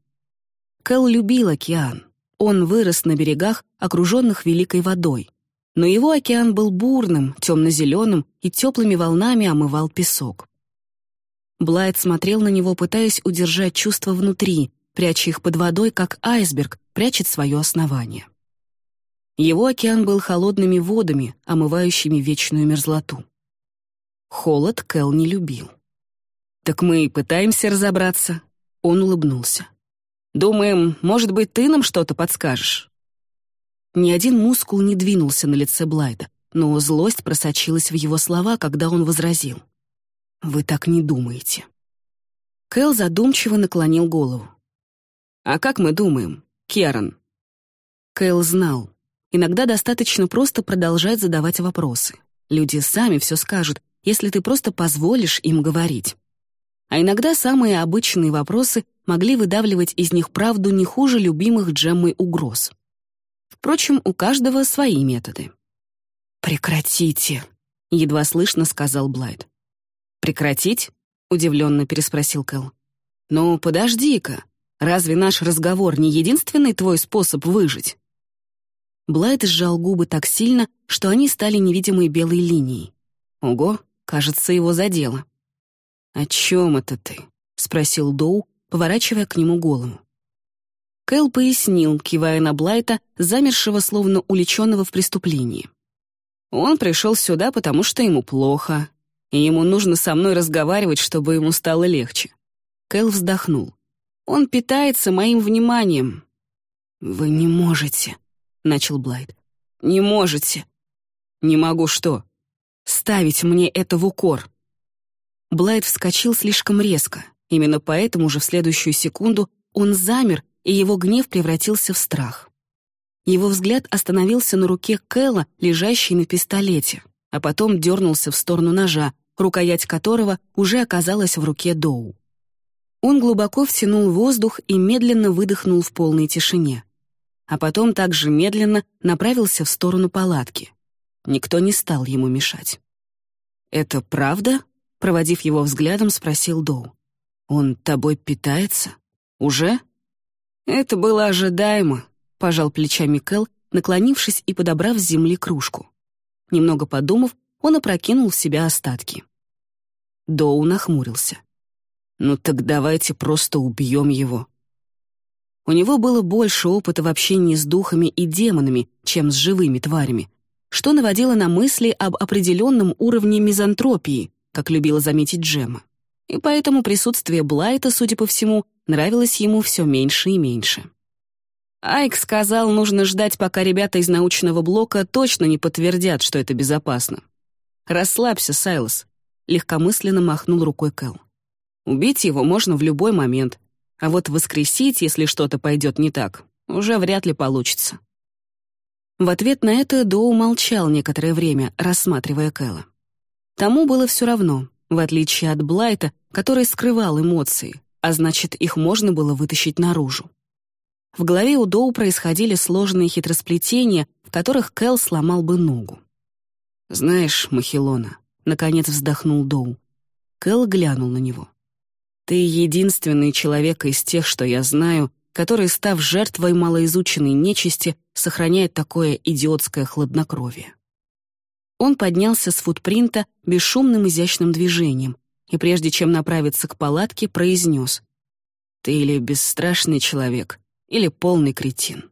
Кэл любил океан. Он вырос на берегах, окруженных великой водой. Но его океан был бурным, темно-зеленым и теплыми волнами омывал песок. Блайт смотрел на него, пытаясь удержать чувства внутри, пряча их под водой, как айсберг прячет свое основание. Его океан был холодными водами, омывающими вечную мерзлоту. Холод Кэл не любил. «Так мы и пытаемся разобраться». Он улыбнулся. «Думаем, может быть, ты нам что-то подскажешь?» Ни один мускул не двинулся на лице Блайда, но злость просочилась в его слова, когда он возразил. «Вы так не думаете». Кэл задумчиво наклонил голову. «А как мы думаем, Керан?» Кэл знал. Иногда достаточно просто продолжать задавать вопросы. Люди сами все скажут, если ты просто позволишь им говорить. А иногда самые обычные вопросы могли выдавливать из них правду не хуже любимых Джеммой угроз. Впрочем, у каждого свои методы. «Прекратите», — едва слышно сказал Блайт. «Прекратить?» — удивленно переспросил Кэл. «Ну, подожди-ка, разве наш разговор не единственный твой способ выжить?» Блайт сжал губы так сильно, что они стали невидимой белой линией. Ого, Кажется, его задело. «О чем это ты?» — спросил Доу, поворачивая к нему голову. Кэл пояснил, кивая на Блайта, замершего словно уличенного в преступлении. Он пришел сюда, потому что ему плохо, и ему нужно со мной разговаривать, чтобы ему стало легче. Кэл вздохнул. Он питается моим вниманием. «Вы не можете», — начал Блайт. «Не можете». «Не могу что?» Ставить мне это в укор. Блайт вскочил слишком резко. Именно поэтому же в следующую секунду он замер, и его гнев превратился в страх. Его взгляд остановился на руке Кэлла, лежащей на пистолете, а потом дернулся в сторону ножа, рукоять которого уже оказалась в руке Доу. Он глубоко втянул воздух и медленно выдохнул в полной тишине. А потом также медленно направился в сторону палатки. Никто не стал ему мешать. «Это правда?» — проводив его взглядом, спросил Доу. «Он тобой питается? Уже?» «Это было ожидаемо», — пожал плечами Кэл, наклонившись и подобрав с земли кружку. Немного подумав, он опрокинул в себя остатки. Доу нахмурился. «Ну так давайте просто убьем его». У него было больше опыта в общении с духами и демонами, чем с живыми тварями, что наводило на мысли об определенном уровне мизантропии, как любила заметить Джема. И поэтому присутствие Блайта, судя по всему, нравилось ему все меньше и меньше. Айк сказал, нужно ждать, пока ребята из научного блока точно не подтвердят, что это безопасно. «Расслабься, Сайлос», — легкомысленно махнул рукой Кэл. «Убить его можно в любой момент, а вот воскресить, если что-то пойдет не так, уже вряд ли получится». В ответ на это Доу молчал некоторое время, рассматривая Кэла. Тому было все равно, в отличие от Блайта, который скрывал эмоции, а значит, их можно было вытащить наружу. В голове у Доу происходили сложные хитросплетения, в которых Кэл сломал бы ногу. «Знаешь, Махилона», — наконец вздохнул Доу. Кэл глянул на него. «Ты единственный человек из тех, что я знаю, который, став жертвой малоизученной нечисти, сохраняет такое идиотское хладнокровие». Он поднялся с футпринта бесшумным изящным движением и, прежде чем направиться к палатке, произнес «Ты или бесстрашный человек, или полный кретин».